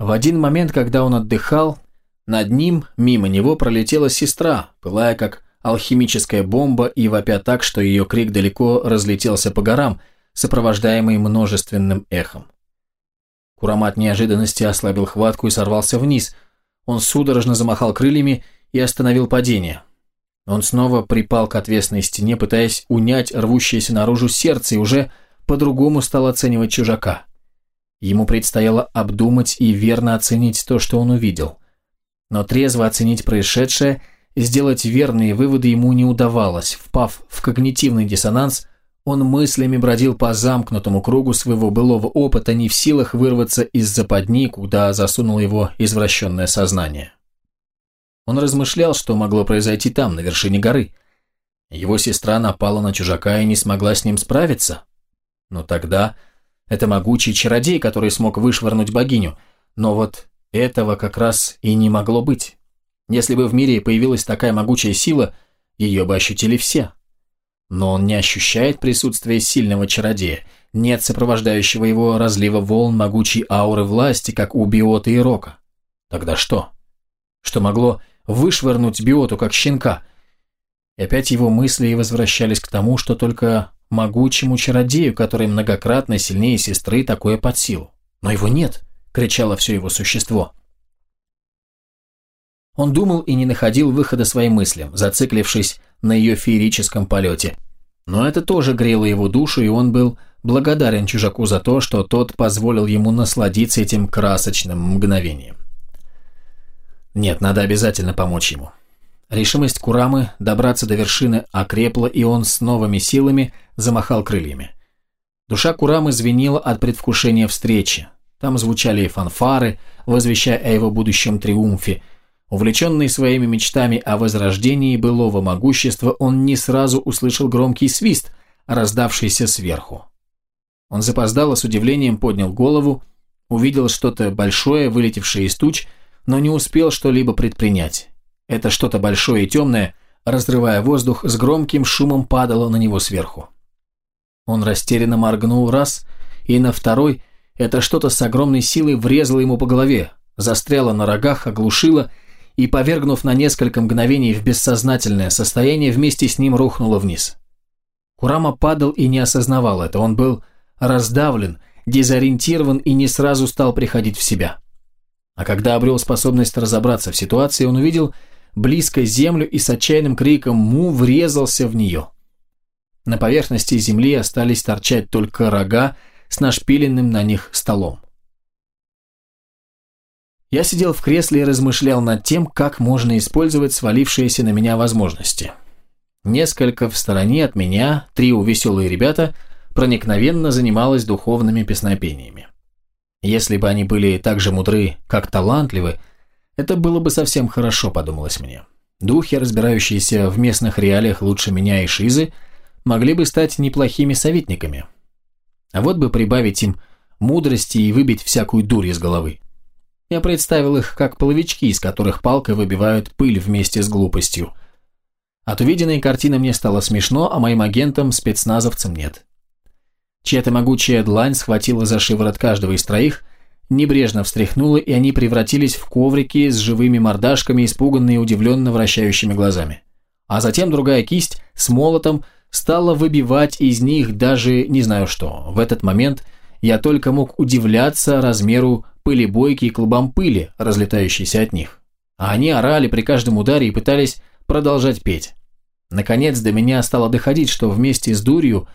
В один момент, когда он отдыхал, над ним, мимо него, пролетела сестра, пылая как алхимическая бомба и вопя так, что ее крик далеко разлетелся по горам, сопровождаемый множественным эхом. Курамат неожиданности ослабил хватку и сорвался вниз. Он судорожно замахал крыльями и остановил падение. Он снова припал к отвесной стене, пытаясь унять рвущееся наружу сердце, и уже по-другому стал оценивать чужака. Ему предстояло обдумать и верно оценить то, что он увидел. Но трезво оценить происшедшее, сделать верные выводы ему не удавалось. Впав в когнитивный диссонанс, он мыслями бродил по замкнутому кругу своего былого опыта, не в силах вырваться из западни, куда засунул его извращенное сознание. Он размышлял, что могло произойти там, на вершине горы. Его сестра напала на чужака и не смогла с ним справиться. Но тогда это могучий чародей, который смог вышвырнуть богиню. Но вот этого как раз и не могло быть. Если бы в мире появилась такая могучая сила, ее бы ощутили все. Но он не ощущает присутствия сильного чародея, нет сопровождающего его разлива волн могучей ауры власти, как у Биота и Рока. Тогда что? Что могло вышвырнуть биоту, как щенка. И опять его мысли возвращались к тому, что только могучему чародею, который многократно сильнее сестры, такое под силу. Но его нет, кричало все его существо. Он думал и не находил выхода своим мыслям, зациклившись на ее феерическом полете. Но это тоже грело его душу, и он был благодарен чужаку за то, что тот позволил ему насладиться этим красочным мгновением. Нет, надо обязательно помочь ему. Решимость Курамы добраться до вершины окрепла, и он с новыми силами замахал крыльями. Душа Курамы звенела от предвкушения встречи. Там звучали фанфары, возвещая о его будущем триумфе. Увлеченный своими мечтами о возрождении былого могущества, он не сразу услышал громкий свист, раздавшийся сверху. Он запоздало с удивлением поднял голову, увидел что-то большое, вылетевшее из туч, но не успел что-либо предпринять. Это что-то большое и темное, разрывая воздух, с громким шумом падало на него сверху. Он растерянно моргнул раз, и на второй это что-то с огромной силой врезало ему по голове, застряло на рогах, оглушило и, повергнув на несколько мгновений в бессознательное состояние, вместе с ним рухнуло вниз. Курама падал и не осознавал это, он был раздавлен, дезориентирован и не сразу стал приходить в себя. А когда обрел способность разобраться в ситуации, он увидел близко землю и с отчаянным криком «Му!» врезался в нее. На поверхности земли остались торчать только рога с нашпиленным на них столом. Я сидел в кресле и размышлял над тем, как можно использовать свалившиеся на меня возможности. Несколько в стороне от меня, трио веселые ребята, проникновенно занималось духовными песнопениями. Если бы они были так же мудры, как талантливы, это было бы совсем хорошо, подумалось мне. Духи, разбирающиеся в местных реалиях лучше меня и Шизы, могли бы стать неплохими советниками. А вот бы прибавить им мудрости и выбить всякую дурь из головы. Я представил их как половички, из которых палкой выбивают пыль вместе с глупостью. От увиденной картины мне стало смешно, а моим агентам, спецназовцам нет. Чья-то могучая длань схватила за шиворот каждого из троих, небрежно встряхнула, и они превратились в коврики с живыми мордашками, испуганные и удивленно вращающими глазами. А затем другая кисть с молотом стала выбивать из них даже не знаю что. В этот момент я только мог удивляться размеру пылебойки и клубам пыли, разлетающейся от них. А они орали при каждом ударе и пытались продолжать петь. Наконец до меня стало доходить, что вместе с дурью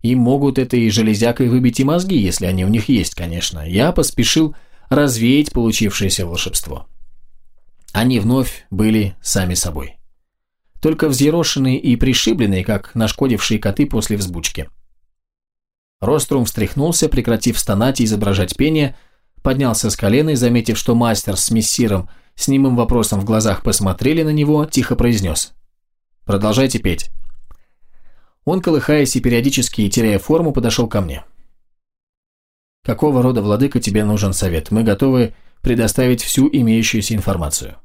им могут этой железякой выбить и мозги, если они у них есть, конечно. Я поспешил развеять получившееся волшебство. Они вновь были сами собой только взъерошенные и пришибленные, как нашкодившие коты после взбучки. Рострум встряхнулся, прекратив стонать и изображать пение, поднялся с колена и, заметив, что мастер с мессиром с немым вопросом в глазах посмотрели на него, тихо произнес «Продолжайте петь». Он, колыхаясь и периодически теряя форму, подошел ко мне. «Какого рода, владыка, тебе нужен совет? Мы готовы предоставить всю имеющуюся информацию».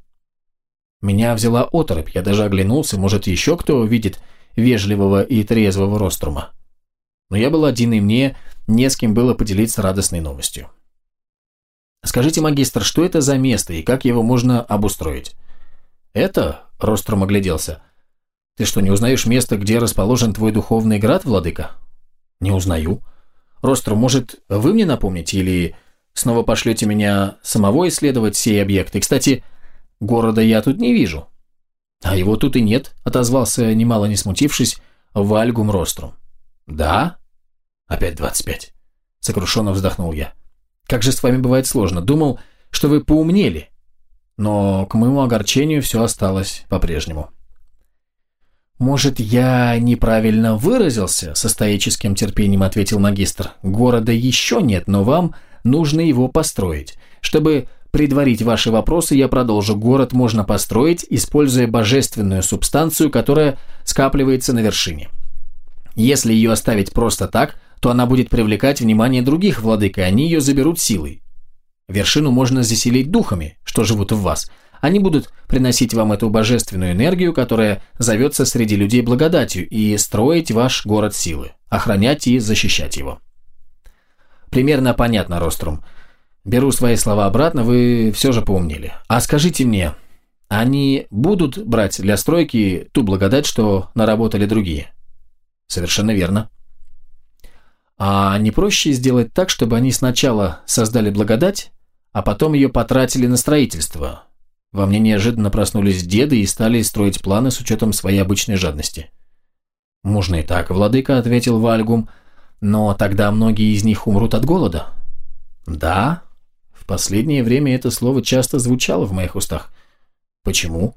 Меня взяла оторопь, я даже оглянулся, может, еще кто видит вежливого и трезвого Рострума. Но я был один, и мне не с кем было поделиться радостной новостью. «Скажите, магистр, что это за место и как его можно обустроить?» «Это?» – Рострум огляделся. «Ты что, не узнаешь место, где расположен твой духовный град, владыка?» «Не узнаю. Рострум, может, вы мне напомните или снова пошлете меня самого исследовать сей объект? И, кстати, – Города я тут не вижу». «А его тут и нет», — отозвался, немало не смутившись, Вальгум Рострум. «Да?» «Опять двадцать пять». Сокрушенно вздохнул я. «Как же с вами бывает сложно. Думал, что вы поумнели». Но к моему огорчению все осталось по-прежнему. «Может, я неправильно выразился?» – со стоическим терпением ответил магистр. «Города еще нет, но вам нужно его построить. Чтобы предварить ваши вопросы, я продолжу. Город можно построить, используя божественную субстанцию, которая скапливается на вершине. Если ее оставить просто так, то она будет привлекать внимание других владык, и они ее заберут силой. Вершину можно заселить духами, что живут в вас. Они будут приносить вам эту божественную энергию, которая зовется среди людей благодатью, и строить ваш город силы, охранять и защищать его. Примерно понятно, Рострум. Беру свои слова обратно, вы все же поумнели. А скажите мне, они будут брать для стройки ту благодать, что наработали другие? Совершенно верно. А не проще сделать так, чтобы они сначала создали благодать, а потом ее потратили на строительство? Во мне неожиданно проснулись деды и стали строить планы с учетом своей обычной жадности. «Можно и так, владыка», — ответил Вальгум, — «но тогда многие из них умрут от голода». «Да, в последнее время это слово часто звучало в моих устах. Почему?»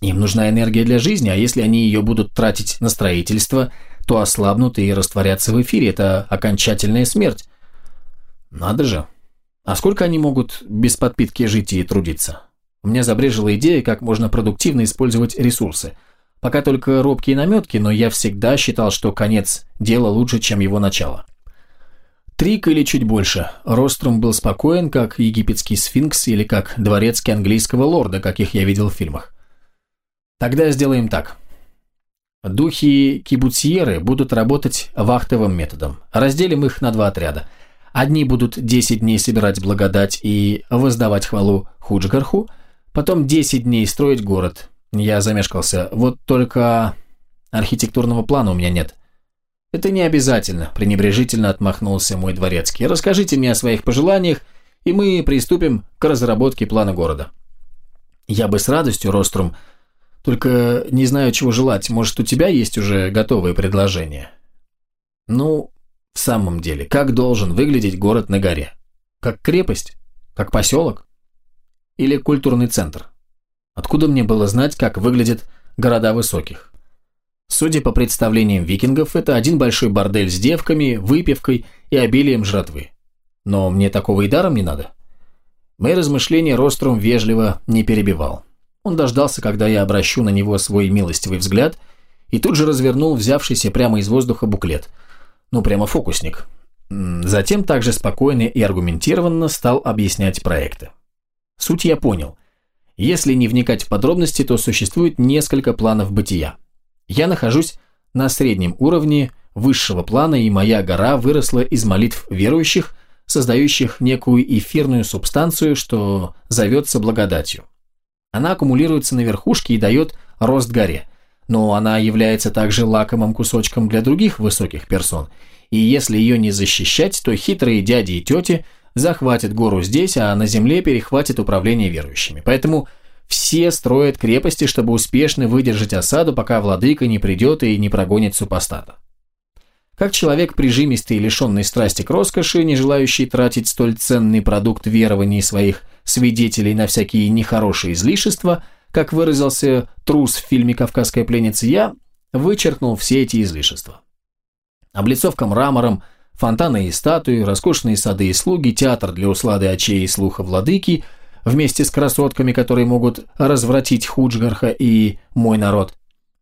«Им нужна энергия для жизни, а если они ее будут тратить на строительство, то ослабнут и растворятся в эфире. Это окончательная смерть». «Надо же. А сколько они могут без подпитки жить и трудиться?» У меня забрежила идея, как можно продуктивно использовать ресурсы. Пока только робкие наметки, но я всегда считал, что конец дела лучше, чем его начало. Трик или чуть больше. Рострум был спокоен, как египетский сфинкс или как дворецкий английского лорда, каких я видел в фильмах. Тогда сделаем так. Духи кибуцьеры будут работать вахтовым методом. Разделим их на два отряда. Одни будут 10 дней собирать благодать и воздавать хвалу Худжгарху, потом 10 дней строить город, я замешкался. Вот только архитектурного плана у меня нет. Это не обязательно, пренебрежительно отмахнулся мой дворецкий. Расскажите мне о своих пожеланиях, и мы приступим к разработке плана города. Я бы с радостью, Рострум, только не знаю, чего желать. Может, у тебя есть уже готовые предложения? Ну, в самом деле, как должен выглядеть город на горе? Как крепость? Как поселок? Или культурный центр? Откуда мне было знать, как выглядят города высоких? Судя по представлениям викингов, это один большой бордель с девками, выпивкой и обилием жратвы. Но мне такого и даром не надо. Мои размышления Рострум вежливо не перебивал. Он дождался, когда я обращу на него свой милостивый взгляд, и тут же развернул взявшийся прямо из воздуха буклет. Ну, прямо фокусник. Затем также спокойно и аргументированно стал объяснять проекты. Суть я понял – если не вникать в подробности, то существует несколько планов бытия. Я нахожусь на среднем уровне высшего плана, и моя гора выросла из молитв верующих, создающих некую эфирную субстанцию, что зовется благодатью. Она аккумулируется на верхушке и дает рост горе, но она является также лакомым кусочком для других высоких персон, и если ее не защищать, то хитрые дяди и тети захватит гору здесь, а на земле перехватит управление верующими. Поэтому все строят крепости, чтобы успешно выдержать осаду, пока владыка не придет и не прогонит супостата. Как человек прижимистый и лишенный страсти к роскоши, не желающий тратить столь ценный продукт верований своих свидетелей на всякие нехорошие излишества, как выразился трус в фильме «Кавказская пленница», я вычеркнул все эти излишества. Облицовка мрамором – Фонтаны и статуи, роскошные сады и слуги, театр для услады очей и слуха владыки, вместе с красотками, которые могут развратить Худжгарха и мой народ.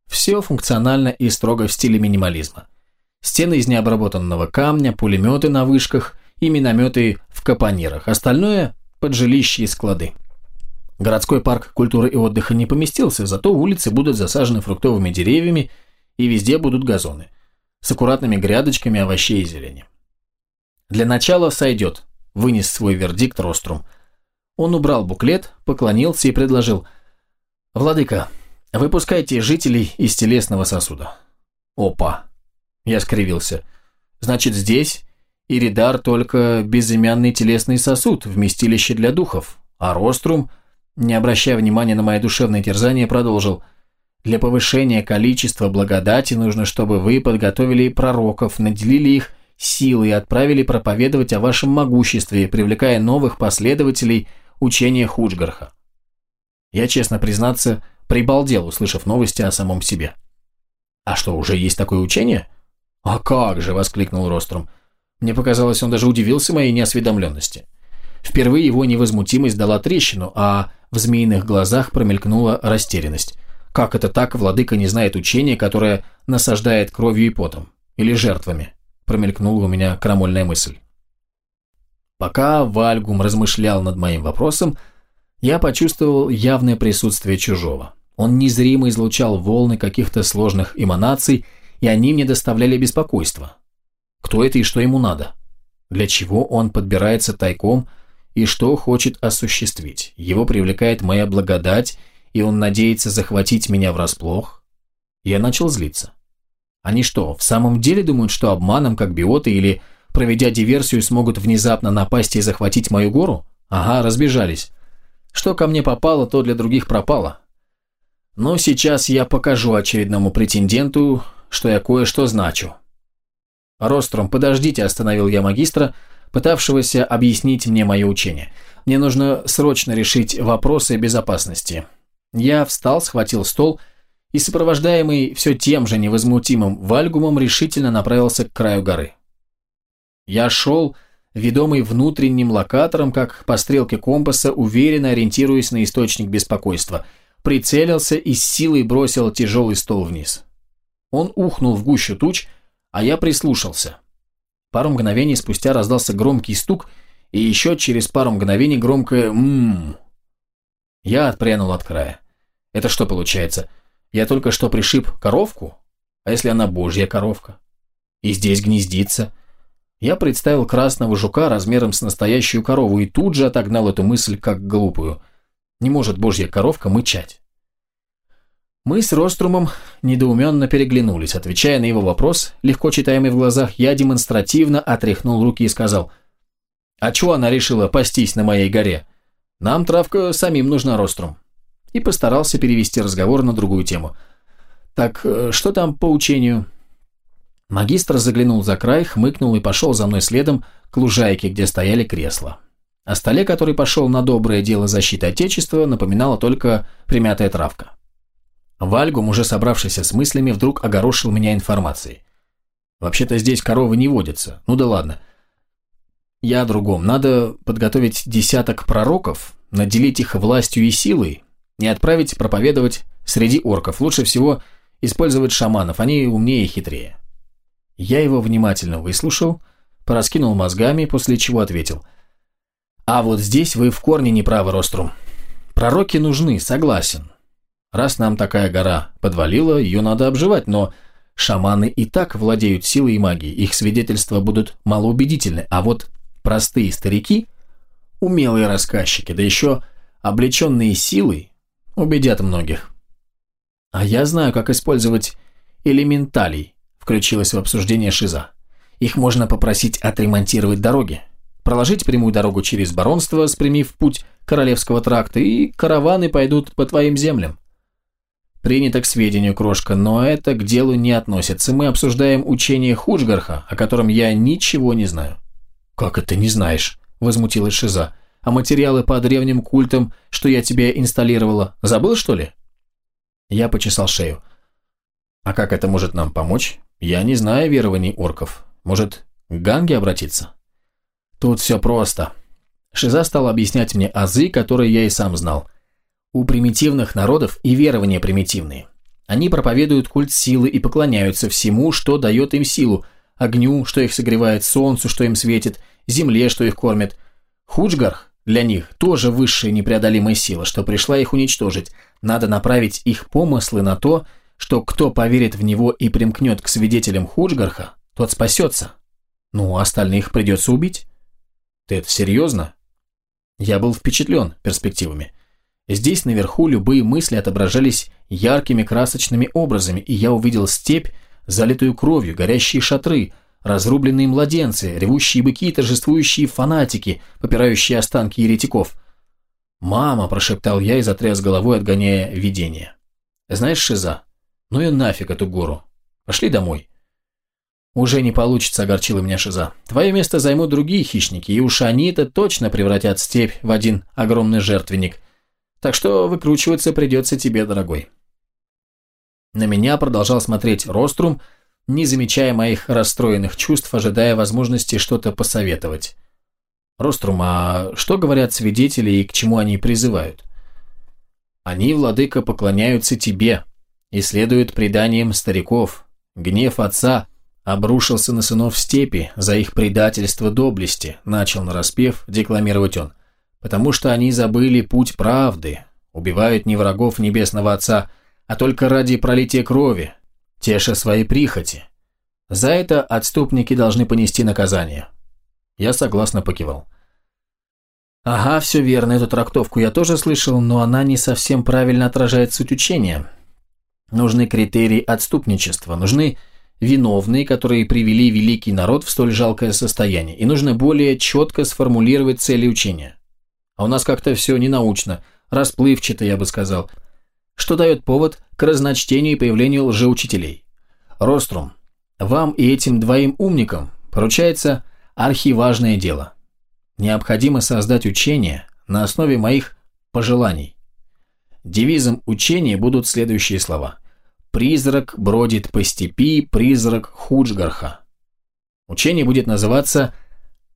Все функционально и строго в стиле минимализма. Стены из необработанного камня, пулеметы на вышках и минометы в капонирах. Остальное – под жилища и склады. Городской парк культуры и отдыха не поместился, зато улицы будут засажены фруктовыми деревьями и везде будут газоны с аккуратными грядочками овощей и зелени. Для начала сойдет, вынес свой вердикт Рострум. Он убрал буклет, поклонился и предложил. «Владыка, выпускайте жителей из телесного сосуда». «Опа!» Я скривился. «Значит, здесь Иридар только безымянный телесный сосуд, вместилище для духов, а Рострум, не обращая внимания на мои душевные терзания, продолжил – для повышения количества благодати нужно, чтобы вы подготовили пророков, наделили их силой и отправили проповедовать о вашем могуществе, привлекая новых последователей учения Худжгарха. Я, честно признаться, прибалдел, услышав новости о самом себе. «А что, уже есть такое учение?» «А как же!» – воскликнул Рострум. Мне показалось, он даже удивился моей неосведомленности. Впервые его невозмутимость дала трещину, а в змеиных глазах промелькнула растерянность. Как это так, владыка не знает учения, которое насаждает кровью и потом? Или жертвами? Промелькнула у меня крамольная мысль. Пока Вальгум размышлял над моим вопросом, я почувствовал явное присутствие чужого. Он незримо излучал волны каких-то сложных эманаций, и они мне доставляли беспокойство. Кто это и что ему надо? Для чего он подбирается тайком и что хочет осуществить? Его привлекает моя благодать – и он надеется захватить меня врасплох? Я начал злиться. Они что, в самом деле думают, что обманом, как биоты, или проведя диверсию, смогут внезапно напасть и захватить мою гору? Ага, разбежались. Что ко мне попало, то для других пропало. Но сейчас я покажу очередному претенденту, что я кое-что значу». «Ростром, подождите», – остановил я магистра, пытавшегося объяснить мне мое учение. «Мне нужно срочно решить вопросы безопасности». Я встал, схватил стол и, сопровождаемый все тем же невозмутимым вальгумом, решительно направился к краю горы. Я шел, ведомый внутренним локатором, как по стрелке компаса, уверенно ориентируясь на источник беспокойства, прицелился и с силой бросил тяжелый стол вниз. Он ухнул в гущу туч, а я прислушался. Пару мгновений спустя раздался громкий стук, и еще через пару мгновений громкое «ммм». Я отпрянул от края. Это что получается? Я только что пришиб коровку? А если она божья коровка? И здесь гнездится? Я представил красного жука размером с настоящую корову и тут же отогнал эту мысль как глупую. Не может божья коровка мычать. Мы с Рострумом недоуменно переглянулись. Отвечая на его вопрос, легко читаемый в глазах, я демонстративно отряхнул руки и сказал, «А чего она решила пастись на моей горе? Нам травка самим нужна, Рострум». И постарался перевести разговор на другую тему. «Так, э, что там по учению?» Магистр заглянул за край, хмыкнул и пошел за мной следом к лужайке, где стояли кресла. О столе, который пошел на доброе дело защиты Отечества, напоминала только примятая травка. Вальгум, уже собравшийся с мыслями, вдруг огорошил меня информацией. «Вообще-то здесь коровы не водятся. Ну да ладно. Я о другом. Надо подготовить десяток пророков, наделить их властью и силой и отправить проповедовать среди орков. Лучше всего использовать шаманов, они умнее и хитрее». Я его внимательно выслушал, пораскинул мозгами, после чего ответил. «А вот здесь вы в корне не правы, Рострум. Пророки нужны, согласен. Раз нам такая гора подвалила, ее надо обживать, но шаманы и так владеют силой и магией, их свидетельства будут малоубедительны, а вот простые старики, умелые рассказчики, да еще облеченные силой, убедят многих. А я знаю, как использовать элементалей, включилась в обсуждение Шиза. Их можно попросить отремонтировать дороги, проложить прямую дорогу через баронство, спрямив путь Королевского тракта, и караваны пойдут по твоим землям. «Принято к сведению, крошка, но это к делу не относится. Мы обсуждаем учение Худжгарха, о котором я ничего не знаю». «Как это не знаешь?» – возмутилась Шиза. «А материалы по древним культам, что я тебе инсталлировала, забыл, что ли?» Я почесал шею. «А как это может нам помочь? Я не знаю верований орков. Может, к Ганге обратиться?» «Тут все просто». Шиза стал объяснять мне азы, которые я и сам знал – у примитивных народов и верования примитивные. Они проповедуют культ силы и поклоняются всему, что дает им силу, огню, что их согревает, солнцу, что им светит, земле, что их кормит. Худжгарх для них тоже высшая непреодолимая сила, что пришла их уничтожить. Надо направить их помыслы на то, что кто поверит в него и примкнет к свидетелям Худжгарха, тот спасется. Ну, остальных придется убить. Ты это серьезно? Я был впечатлен перспективами. Здесь наверху любые мысли отображались яркими красочными образами, и я увидел степь, залитую кровью, горящие шатры, разрубленные младенцы, ревущие быки, торжествующие фанатики, попирающие останки еретиков. «Мама!» – прошептал я и затряс головой, отгоняя видение. «Знаешь, Шиза, ну и нафиг эту гору. Пошли домой». «Уже не получится», – огорчила меня Шиза. «Твое место займут другие хищники, и уж они-то точно превратят степь в один огромный жертвенник. Так что выкручиваться придется тебе, дорогой. На меня продолжал смотреть Рострум, не замечая моих расстроенных чувств, ожидая возможности что-то посоветовать. Рострум, а что говорят свидетели и к чему они призывают? Они, владыка, поклоняются тебе и следуют преданиям стариков. Гнев отца обрушился на сынов степи за их предательство доблести, начал нараспев декламировать он потому что они забыли путь правды, убивают не врагов Небесного Отца, а только ради пролития крови, теша свои прихоти. За это отступники должны понести наказание. Я согласно покивал. Ага, все верно, эту трактовку я тоже слышал, но она не совсем правильно отражает суть учения. Нужны критерии отступничества, нужны виновные, которые привели великий народ в столь жалкое состояние, и нужно более четко сформулировать цели учения. А у нас как-то все ненаучно, расплывчато, я бы сказал, что дает повод к разночтению и появлению лжеучителей. Рострум, вам и этим двоим умникам поручается архиважное дело. Необходимо создать учение на основе моих пожеланий. Девизом учения будут следующие слова. «Призрак бродит по степи, призрак Худжгарха». Учение будет называться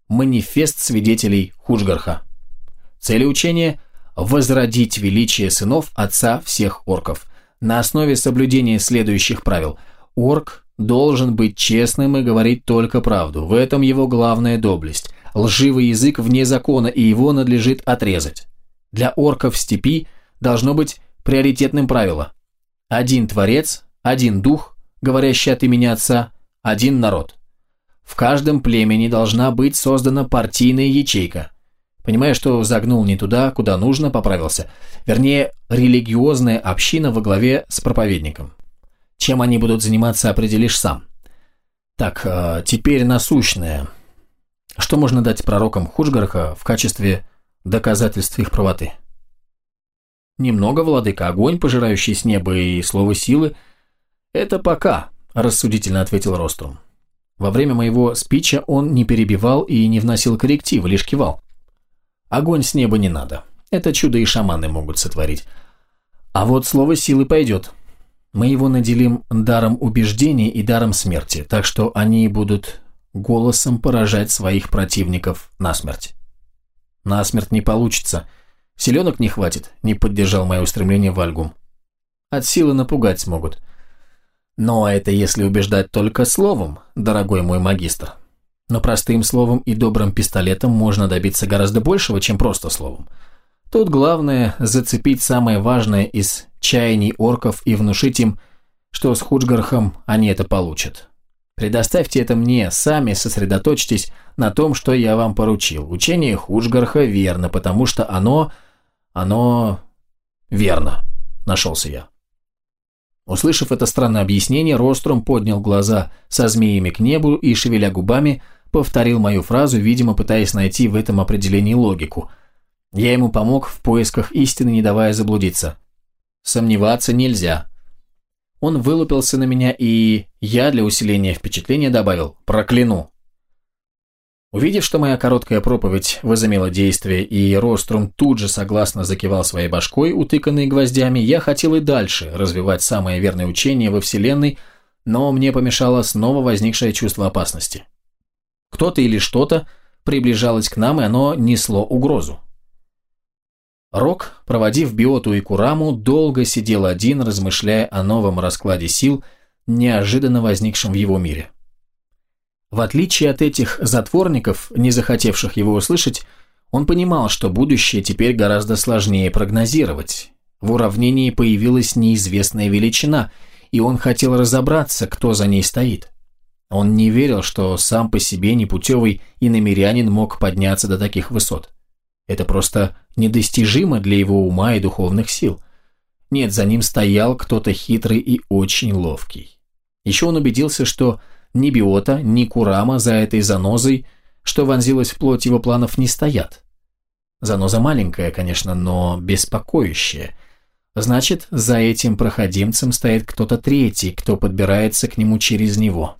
«Манифест свидетелей Худжгарха». Цели учения – возродить величие сынов отца всех орков на основе соблюдения следующих правил. Орк должен быть честным и говорить только правду. В этом его главная доблесть. Лживый язык вне закона, и его надлежит отрезать. Для орков степи должно быть приоритетным правило. Один Творец, один Дух, говорящий от имени Отца, один народ. В каждом племени должна быть создана партийная ячейка. Понимая, что загнул не туда, куда нужно, поправился. Вернее, религиозная община во главе с проповедником. Чем они будут заниматься, определишь сам. Так, а, теперь насущное. Что можно дать пророкам Худжгарха в качестве доказательств их правоты? Немного, владыка, огонь, пожирающий с неба и слово силы. Это пока, рассудительно ответил Рострум. Во время моего спича он не перебивал и не вносил коррективы, лишь кивал. Огонь с неба не надо. Это чудо и шаманы могут сотворить. А вот слово силы пойдет. Мы его наделим даром убеждений и даром смерти, так что они будут голосом поражать своих противников насмерть. Насмерть не получится. Селенок не хватит, не поддержал мое устремление Вальгум. От силы напугать смогут. Но это если убеждать только словом, дорогой мой магистр. Но простым словом и добрым пистолетом можно добиться гораздо большего, чем просто словом. Тут главное зацепить самое важное из чаяний орков и внушить им, что с Худжгархом они это получат. Предоставьте это мне, сами сосредоточьтесь на том, что я вам поручил. Учение Худжгарха верно, потому что оно... оно... верно. Нашелся я. Услышав это странное объяснение, Ростром поднял глаза со змеями к небу и, шевеля губами, повторил мою фразу, видимо, пытаясь найти в этом определении логику. Я ему помог в поисках истины, не давая заблудиться. Сомневаться нельзя. Он вылупился на меня, и я для усиления впечатления добавил «прокляну». Увидев, что моя короткая проповедь возымела действие, и Рострум тут же согласно закивал своей башкой, утыканной гвоздями, я хотел и дальше развивать самое верное учение во Вселенной, но мне помешало снова возникшее чувство опасности. Кто-то или что-то приближалось к нам, и оно несло угрозу. Рок, проводив Биоту и Кураму, долго сидел один, размышляя о новом раскладе сил, неожиданно возникшем в его мире. В отличие от этих затворников, не захотевших его услышать, он понимал, что будущее теперь гораздо сложнее прогнозировать. В уравнении появилась неизвестная величина, и он хотел разобраться, кто за ней стоит. Он не верил, что сам по себе непутевый иномерянин мог подняться до таких высот. Это просто недостижимо для его ума и духовных сил. Нет, за ним стоял кто-то хитрый и очень ловкий. Еще он убедился, что ни Биота, ни Курама за этой занозой, что вонзилась в плоть его планов, не стоят. Заноза маленькая, конечно, но беспокоящая. Значит, за этим проходимцем стоит кто-то третий, кто подбирается к нему через него.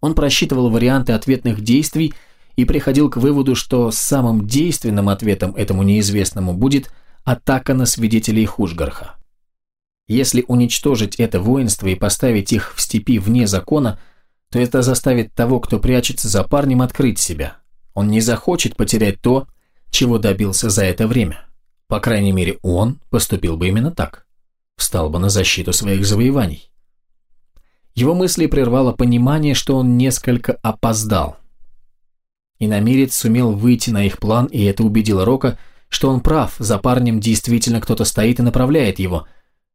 Он просчитывал варианты ответных действий и приходил к выводу, что самым действенным ответом этому неизвестному будет атака на свидетелей Хужгарха. Если уничтожить это воинство и поставить их в степи вне закона, то это заставит того, кто прячется за парнем, открыть себя. Он не захочет потерять то, чего добился за это время. По крайней мере, он поступил бы именно так. Встал бы на защиту своих завоеваний. Его мысли прервало понимание, что он несколько опоздал. Иномирец сумел выйти на их план, и это убедило Рока, что он прав, за парнем действительно кто-то стоит и направляет его.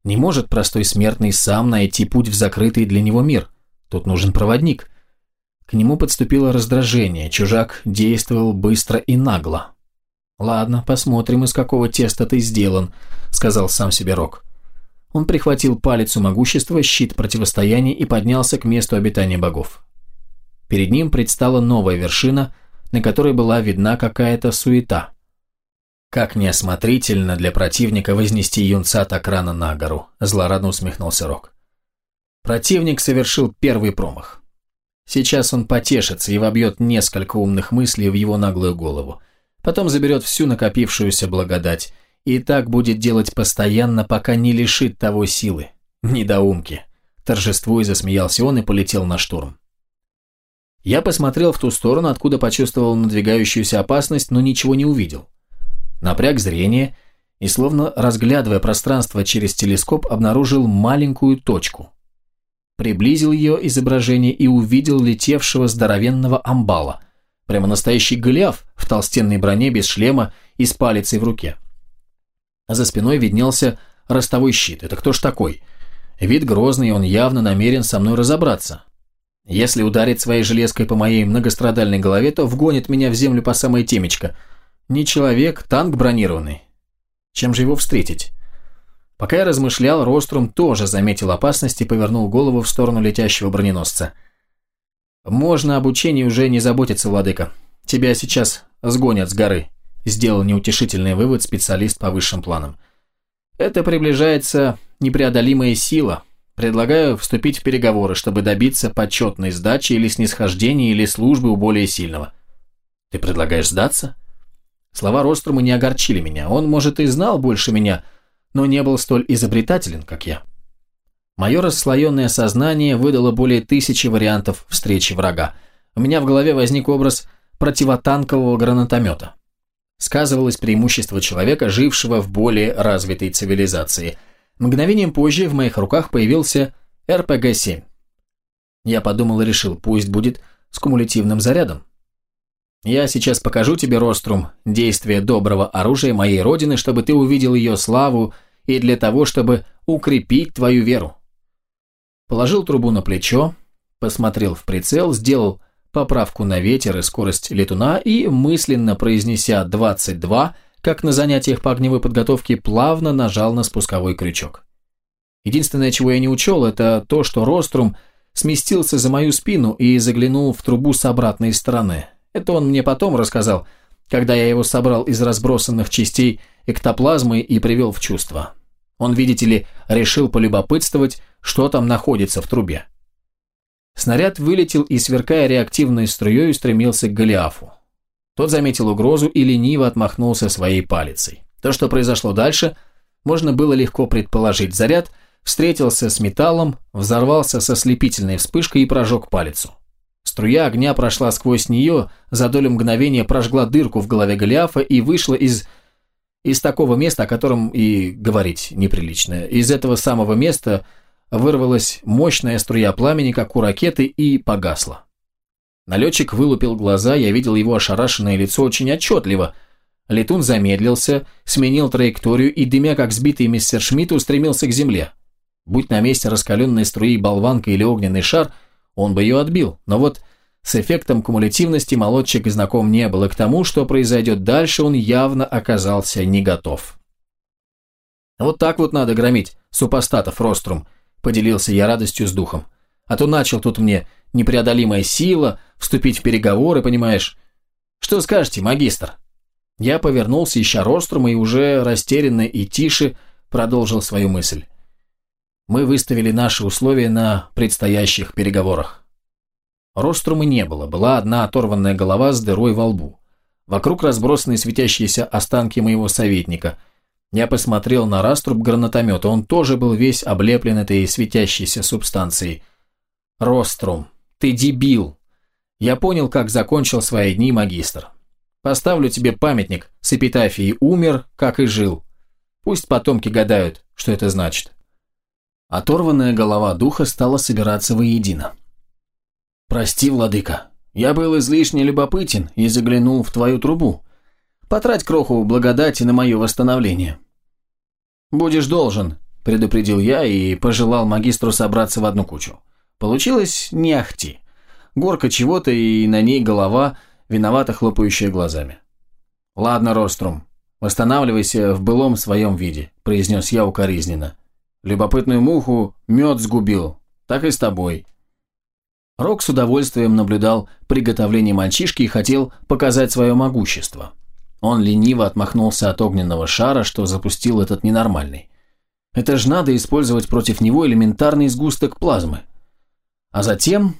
Не может простой смертный сам найти путь в закрытый для него мир. Тут нужен проводник. К нему подступило раздражение, чужак действовал быстро и нагло. «Ладно, посмотрим, из какого теста ты сделан», — сказал сам себе Рок. Он прихватил палец у могущества, щит противостояния и поднялся к месту обитания богов. Перед ним предстала новая вершина, на которой была видна какая-то суета. Как неосмотрительно для противника вознести юнца так рано на гору, злорадно усмехнулся Рок. Противник совершил первый промах. Сейчас он потешится и вобьет несколько умных мыслей в его наглую голову. Потом заберет всю накопившуюся благодать. И так будет делать постоянно, пока не лишит того силы. Недоумки. Торжествуя засмеялся он и полетел на штурм. Я посмотрел в ту сторону, откуда почувствовал надвигающуюся опасность, но ничего не увидел. Напряг зрение и, словно разглядывая пространство через телескоп, обнаружил маленькую точку. Приблизил ее изображение и увидел летевшего здоровенного амбала. Прямо настоящий Голиаф в толстенной броне без шлема и с палицей в руке. А за спиной виднелся ростовой щит. Это кто ж такой? Вид грозный, он явно намерен со мной разобраться. Если ударить своей железкой по моей многострадальной голове, то вгонит меня в землю по самое темечко. Не человек, танк бронированный. Чем же его встретить? Пока я размышлял, Рострум тоже заметил опасность и повернул голову в сторону летящего броненосца. «Можно обучение уже не заботиться, владыка. Тебя сейчас сгонят с горы», – сделал неутешительный вывод специалист по высшим планам. «Это приближается непреодолимая сила, Предлагаю вступить в переговоры, чтобы добиться почетной сдачи или снисхождения или службы у более сильного. Ты предлагаешь сдаться? Слова Рострума не огорчили меня. Он, может, и знал больше меня, но не был столь изобретателен, как я. Мое расслоенное сознание выдало более тысячи вариантов встречи врага. У меня в голове возник образ противотанкового гранатомета. Сказывалось преимущество человека, жившего в более развитой цивилизации – Мгновением позже в моих руках появился РПГ-7. Я подумал и решил, пусть будет с кумулятивным зарядом. Я сейчас покажу тебе, Рострум, действие доброго оружия моей родины, чтобы ты увидел ее славу и для того, чтобы укрепить твою веру. Положил трубу на плечо, посмотрел в прицел, сделал поправку на ветер и скорость летуна и, мысленно произнеся 22, как на занятиях по огневой подготовке, плавно нажал на спусковой крючок. Единственное, чего я не учел, это то, что Рострум сместился за мою спину и заглянул в трубу с обратной стороны. Это он мне потом рассказал, когда я его собрал из разбросанных частей эктоплазмы и привел в чувство. Он, видите ли, решил полюбопытствовать, что там находится в трубе. Снаряд вылетел и, сверкая реактивной струей, стремился к Голиафу. Тот заметил угрозу и лениво отмахнулся своей палицей. То, что произошло дальше, можно было легко предположить. Заряд встретился с металлом, взорвался со слепительной вспышкой и прожег палицу. Струя огня прошла сквозь нее, за долю мгновения прожгла дырку в голове Голиафа и вышла из... из такого места, о котором и говорить неприлично. Из этого самого места вырвалась мощная струя пламени, как у ракеты, и погасла. Налетчик вылупил глаза, я видел его ошарашенное лицо очень отчетливо. Летун замедлился, сменил траекторию и, дымя как сбитый мистер Шмидт, устремился к земле. Будь на месте раскаленной струи болванка или огненный шар, он бы ее отбил, но вот с эффектом кумулятивности молодчик знаком не был, и к тому, что произойдет дальше, он явно оказался не готов. «Вот так вот надо громить супостатов, Рострум», — поделился я радостью с духом. «А то начал тут мне непреодолимая сила, вступить в переговоры, понимаешь? Что скажете, магистр?» Я повернулся, ища Рострума, и уже растерянно и тише продолжил свою мысль. Мы выставили наши условия на предстоящих переговорах. Рострума не было, была одна оторванная голова с дырой во лбу. Вокруг разбросаны светящиеся останки моего советника. Я посмотрел на раструб гранатомета, он тоже был весь облеплен этой светящейся субстанцией. Рострум, ты дебил. Я понял, как закончил свои дни магистр. Поставлю тебе памятник с эпитафией «Умер, как и жил». Пусть потомки гадают, что это значит. Оторванная голова духа стала собираться воедино. «Прости, владыка, я был излишне любопытен и заглянул в твою трубу. Потрать кроху благодати на мое восстановление». «Будешь должен», – предупредил я и пожелал магистру собраться в одну кучу. Получилось не ахти. Горка чего-то и на ней голова, виновато хлопающая глазами. «Ладно, Рострум, восстанавливайся в былом своем виде», – произнес я укоризненно. «Любопытную муху мед сгубил, так и с тобой». Рок с удовольствием наблюдал приготовление мальчишки и хотел показать свое могущество. Он лениво отмахнулся от огненного шара, что запустил этот ненормальный. Это ж надо использовать против него элементарный сгусток плазмы. А затем...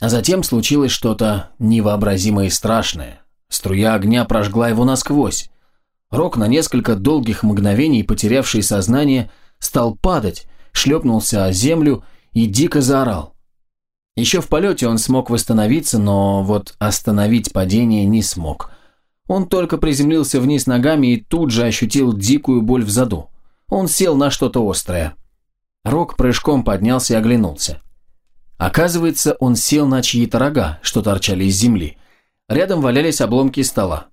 А затем случилось что-то невообразимое и страшное. Струя огня прожгла его насквозь. Рок на несколько долгих мгновений, потерявший сознание, стал падать, шлепнулся о землю и дико заорал. Еще в полете он смог восстановиться, но вот остановить падение не смог. Он только приземлился вниз ногами и тут же ощутил дикую боль в заду. Он сел на что-то острое. Рок прыжком поднялся и оглянулся. Оказывается, он сел на чьи-то рога, что торчали из земли. Рядом валялись обломки стола.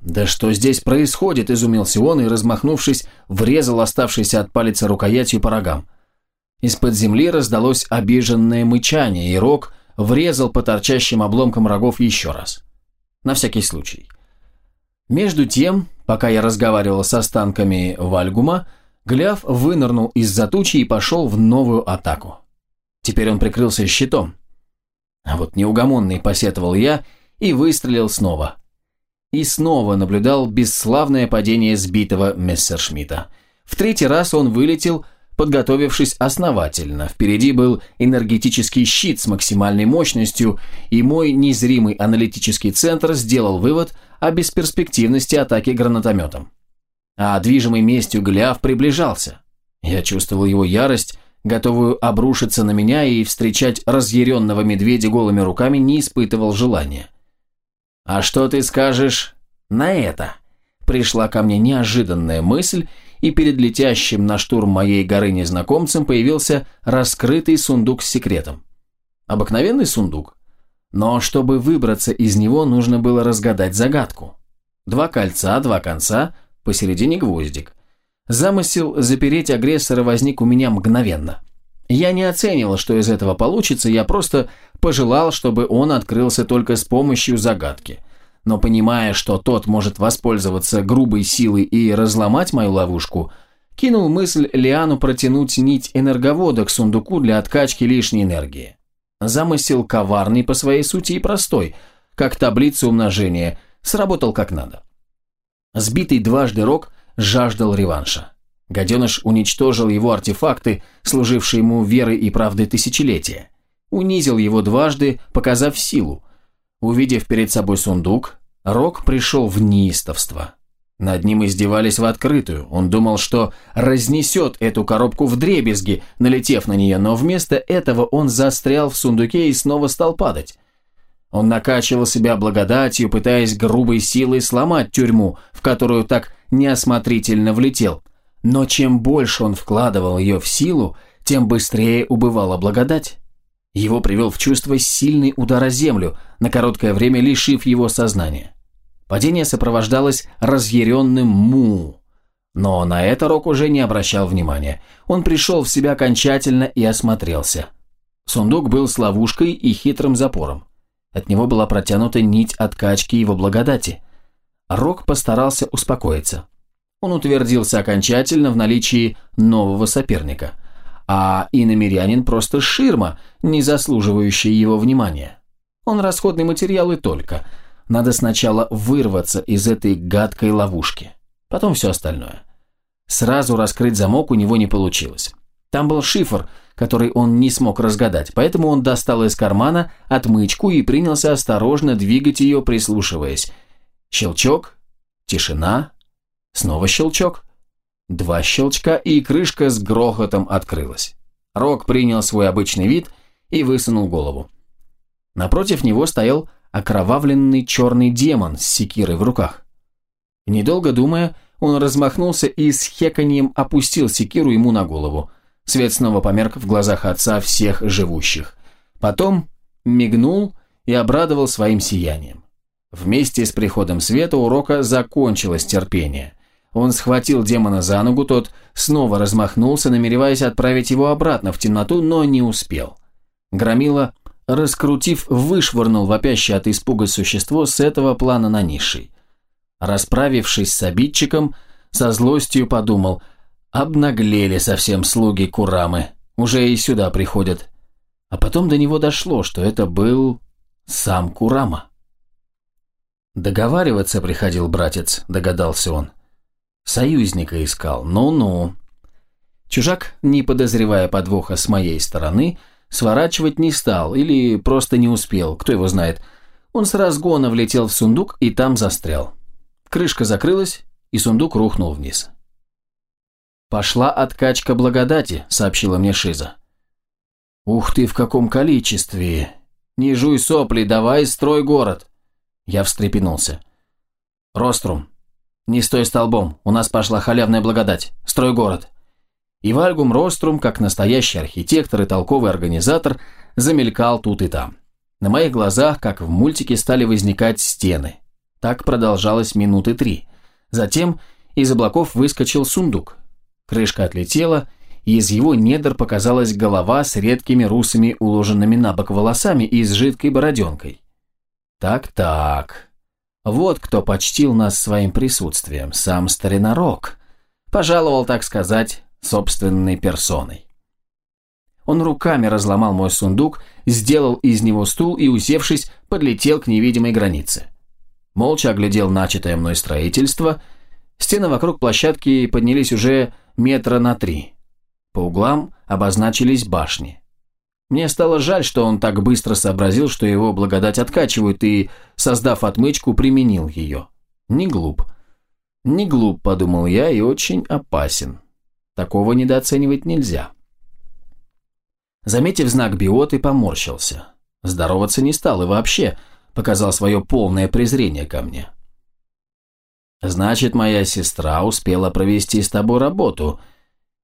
«Да что здесь происходит?» – изумился он и, размахнувшись, врезал оставшийся от палица рукоятью по рогам. Из-под земли раздалось обиженное мычание, и Рок врезал по торчащим обломкам рогов еще раз. На всякий случай. Между тем, пока я разговаривал с останками Вальгума, Гляв вынырнул из-за тучи и пошел в новую атаку. Теперь он прикрылся щитом. А вот неугомонный посетовал я и выстрелил снова – и снова наблюдал бесславное падение сбитого Мессершмитта. В третий раз он вылетел, подготовившись основательно. Впереди был энергетический щит с максимальной мощностью, и мой незримый аналитический центр сделал вывод о бесперспективности атаки гранатометом. А движимый местью Голиаф приближался. Я чувствовал его ярость, готовую обрушиться на меня и встречать разъяренного медведя голыми руками не испытывал желания. «А что ты скажешь на это?» Пришла ко мне неожиданная мысль, и перед летящим на штурм моей горы незнакомцем появился раскрытый сундук с секретом. Обыкновенный сундук. Но чтобы выбраться из него, нужно было разгадать загадку. Два кольца, два конца, посередине гвоздик. Замысел запереть агрессора возник у меня мгновенно. Я не оценивал, что из этого получится, я просто пожелал, чтобы он открылся только с помощью загадки. Но понимая, что тот может воспользоваться грубой силой и разломать мою ловушку, кинул мысль Лиану протянуть нить энерговода к сундуку для откачки лишней энергии. Замысел коварный по своей сути и простой, как таблица умножения, сработал как надо. Сбитый дважды рог жаждал реванша. Гаденыш уничтожил его артефакты, служившие ему верой и правдой тысячелетия. Унизил его дважды, показав силу. Увидев перед собой сундук, Рок пришел в неистовство. Над ним издевались в открытую. Он думал, что разнесет эту коробку в дребезги, налетев на нее, но вместо этого он застрял в сундуке и снова стал падать. Он накачивал себя благодатью, пытаясь грубой силой сломать тюрьму, в которую так неосмотрительно влетел – но чем больше он вкладывал ее в силу, тем быстрее убывала благодать. Его привел в чувство сильный удар о землю, на короткое время лишив его сознания. Падение сопровождалось разъяренным му. Но на это Рок уже не обращал внимания. Он пришел в себя окончательно и осмотрелся. Сундук был с ловушкой и хитрым запором. От него была протянута нить откачки его благодати. Рок постарался успокоиться он утвердился окончательно в наличии нового соперника. А иномерянин просто ширма, не заслуживающая его внимания. Он расходный материал и только. Надо сначала вырваться из этой гадкой ловушки. Потом все остальное. Сразу раскрыть замок у него не получилось. Там был шифр, который он не смог разгадать, поэтому он достал из кармана отмычку и принялся осторожно двигать ее, прислушиваясь. Щелчок, тишина, Снова щелчок. Два щелчка, и крышка с грохотом открылась. Рок принял свой обычный вид и высунул голову. Напротив него стоял окровавленный черный демон с секирой в руках. Недолго думая, он размахнулся и с хеканьем опустил секиру ему на голову. Свет снова померк в глазах отца всех живущих. Потом мигнул и обрадовал своим сиянием. Вместе с приходом света урока закончилось терпение. Он схватил демона за ногу, тот снова размахнулся, намереваясь отправить его обратно в темноту, но не успел. Громила, раскрутив, вышвырнул вопящее от испуга существо с этого плана на низший. Расправившись с обидчиком, со злостью подумал, обнаглели совсем слуги Курамы, уже и сюда приходят. А потом до него дошло, что это был сам Курама. «Договариваться приходил братец», догадался он. Союзника искал, ну-ну. Чужак, не подозревая подвоха с моей стороны, сворачивать не стал или просто не успел, кто его знает. Он с разгона влетел в сундук и там застрял. Крышка закрылась, и сундук рухнул вниз. «Пошла откачка благодати», — сообщила мне Шиза. «Ух ты, в каком количестве! Не жуй сопли, давай строй город!» Я встрепенулся. «Рострум, не стой столбом, у нас пошла халявная благодать. Строй город!» И Вальгум Рострум, как настоящий архитектор и толковый организатор, замелькал тут и там. На моих глазах, как в мультике, стали возникать стены. Так продолжалось минуты три. Затем из облаков выскочил сундук. Крышка отлетела, и из его недр показалась голова с редкими русыми уложенными на бок волосами и с жидкой бороденкой. Так-так. Вот кто почтил нас своим присутствием, сам старинорог. Пожаловал, так сказать, собственной персоной. Он руками разломал мой сундук, сделал из него стул и, усевшись, подлетел к невидимой границе. Молча оглядел начатое мной строительство. Стены вокруг площадки поднялись уже метра на три. По углам обозначились башни. Мне стало жаль, что он так быстро сообразил, что его благодать откачивают, и, создав отмычку, применил ее. Не глуп. Не глуп, подумал я, и очень опасен. Такого недооценивать нельзя. Заметив знак биоты, поморщился. Здороваться не стал и вообще показал свое полное презрение ко мне. «Значит, моя сестра успела провести с тобой работу»,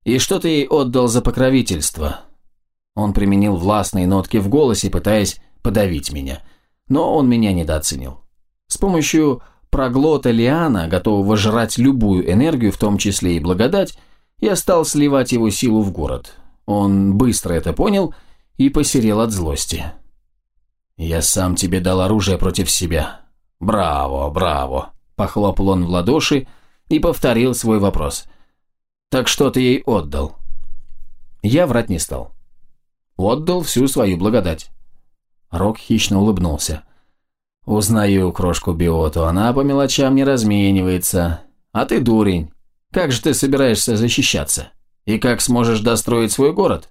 «И что ты ей отдал за покровительство?» Он применил властные нотки в голосе, пытаясь подавить меня. Но он меня недооценил. С помощью проглота Лиана, готового жрать любую энергию, в том числе и благодать, я стал сливать его силу в город. Он быстро это понял и посерел от злости. «Я сам тебе дал оружие против себя. Браво, браво!» Похлопал он в ладоши и повторил свой вопрос – так что ты ей отдал?» Я врать не стал. Отдал всю свою благодать. Рок хищно улыбнулся. «Узнаю крошку Биоту, она по мелочам не разменивается. А ты дурень. Как же ты собираешься защищаться? И как сможешь достроить свой город?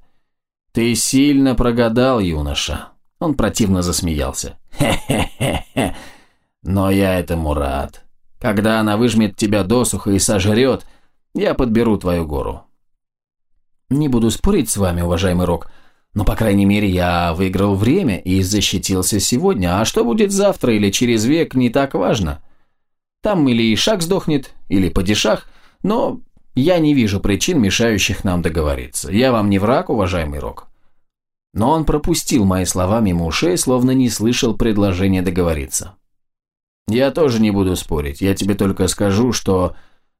Ты сильно прогадал, юноша». Он противно засмеялся. «Хе-хе-хе-хе. Но я этому рад. Когда она выжмет тебя досуха и сожрет, я подберу твою гору. Не буду спорить с вами, уважаемый Рок, но, по крайней мере, я выиграл время и защитился сегодня, а что будет завтра или через век, не так важно. Там или Ишак сдохнет, или Падишах, но я не вижу причин, мешающих нам договориться. Я вам не враг, уважаемый Рок. Но он пропустил мои слова мимо ушей, словно не слышал предложения договориться. Я тоже не буду спорить, я тебе только скажу, что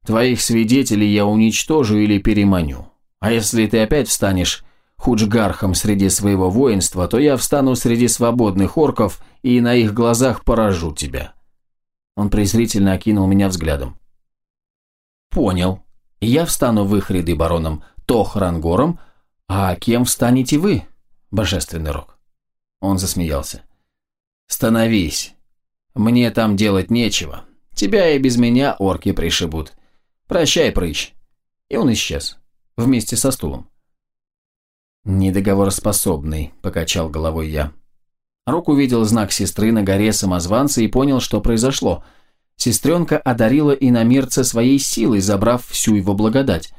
Твоих свидетелей я уничтожу или переманю. А если ты опять встанешь худжгархом среди своего воинства, то я встану среди свободных орков и на их глазах поражу тебя». Он презрительно окинул меня взглядом. «Понял. Я встану в их ряды бароном Тохрангором, а кем встанете вы, божественный рок?» Он засмеялся. «Становись. Мне там делать нечего. Тебя и без меня орки пришибут. «Прощай, прыщ!» И он исчез. Вместе со стулом. «Недоговороспособный», – покачал головой я. Рук увидел знак сестры на горе самозванца и понял, что произошло. Сестренка одарила иномерца своей силой, забрав всю его благодать.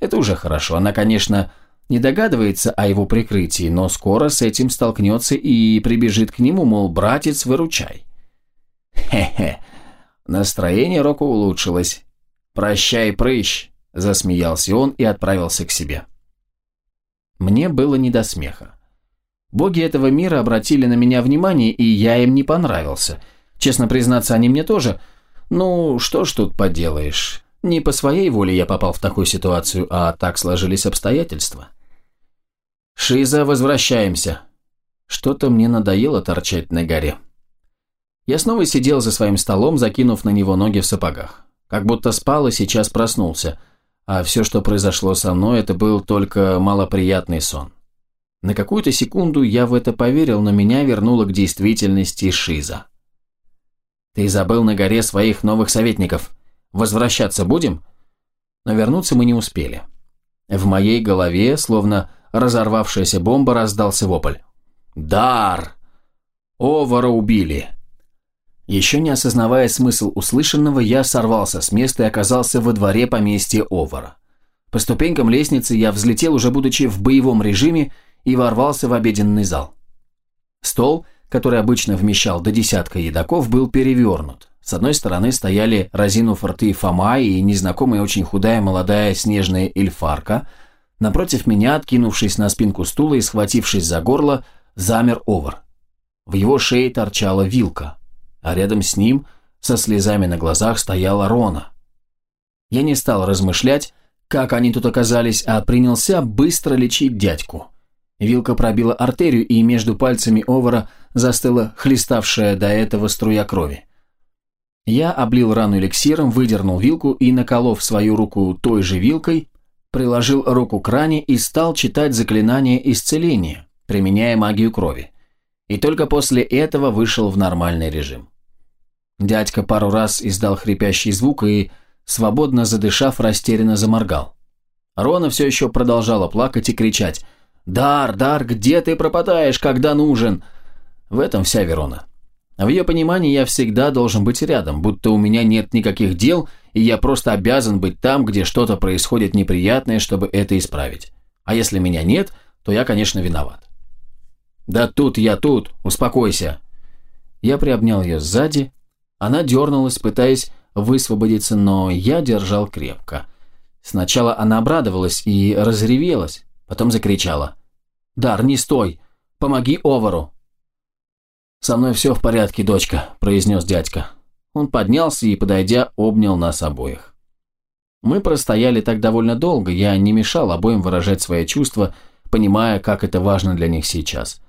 Это уже хорошо. Она, конечно, не догадывается о его прикрытии, но скоро с этим столкнется и прибежит к нему, мол, братец, выручай. Хе-хе. Настроение Року улучшилось. «Прощай, прыщ!» – засмеялся он и отправился к себе. Мне было не до смеха. Боги этого мира обратили на меня внимание, и я им не понравился. Честно признаться, они мне тоже. Ну, что ж тут поделаешь. Не по своей воле я попал в такую ситуацию, а так сложились обстоятельства. «Шиза, возвращаемся!» Что-то мне надоело торчать на горе. Я снова сидел за своим столом, закинув на него ноги в сапогах. Как будто спал и сейчас проснулся, а все, что произошло со мной, это был только малоприятный сон. На какую-то секунду я в это поверил, но меня вернуло к действительности Шиза. «Ты забыл на горе своих новых советников. Возвращаться будем?» Но вернуться мы не успели. В моей голове, словно разорвавшаяся бомба, раздался вопль. «Дар! Овара убили!» Еще не осознавая смысл услышанного, я сорвался с места и оказался во дворе поместья Овара. По ступенькам лестницы я взлетел, уже будучи в боевом режиме, и ворвался в обеденный зал. Стол, который обычно вмещал до десятка едоков, был перевернут. С одной стороны стояли разинув рты Фома и незнакомая очень худая молодая снежная эльфарка. Напротив меня, откинувшись на спинку стула и схватившись за горло, замер Овар. В его шее торчала вилка, а рядом с ним, со слезами на глазах, стояла Рона. Я не стал размышлять, как они тут оказались, а принялся быстро лечить дядьку. Вилка пробила артерию, и между пальцами Овара застыла хлеставшая до этого струя крови. Я облил рану эликсиром, выдернул вилку и, наколов свою руку той же вилкой, приложил руку к ране и стал читать заклинание исцеления, применяя магию крови. И только после этого вышел в нормальный режим. Дядька пару раз издал хрипящий звук и свободно задышав, растерянно заморгал. Рона все еще продолжала плакать и кричать «Дар, Дар, где ты пропадаешь, когда нужен?» В этом вся Верона. В ее понимании я всегда должен быть рядом, будто у меня нет никаких дел, и я просто обязан быть там, где что-то происходит неприятное, чтобы это исправить. А если меня нет, то я, конечно, виноват. «Да тут я тут, успокойся!» Я приобнял ее сзади, она дернулась, пытаясь высвободиться, но я держал крепко. Сначала она обрадовалась и разревелась, потом закричала. «Дар, не стой! Помоги Овару!» «Со мной все в порядке, дочка», – произнес дядька. Он поднялся и, подойдя, обнял нас обоих. Мы простояли так довольно долго, я не мешал обоим выражать свои чувства, понимая, как это важно для них сейчас.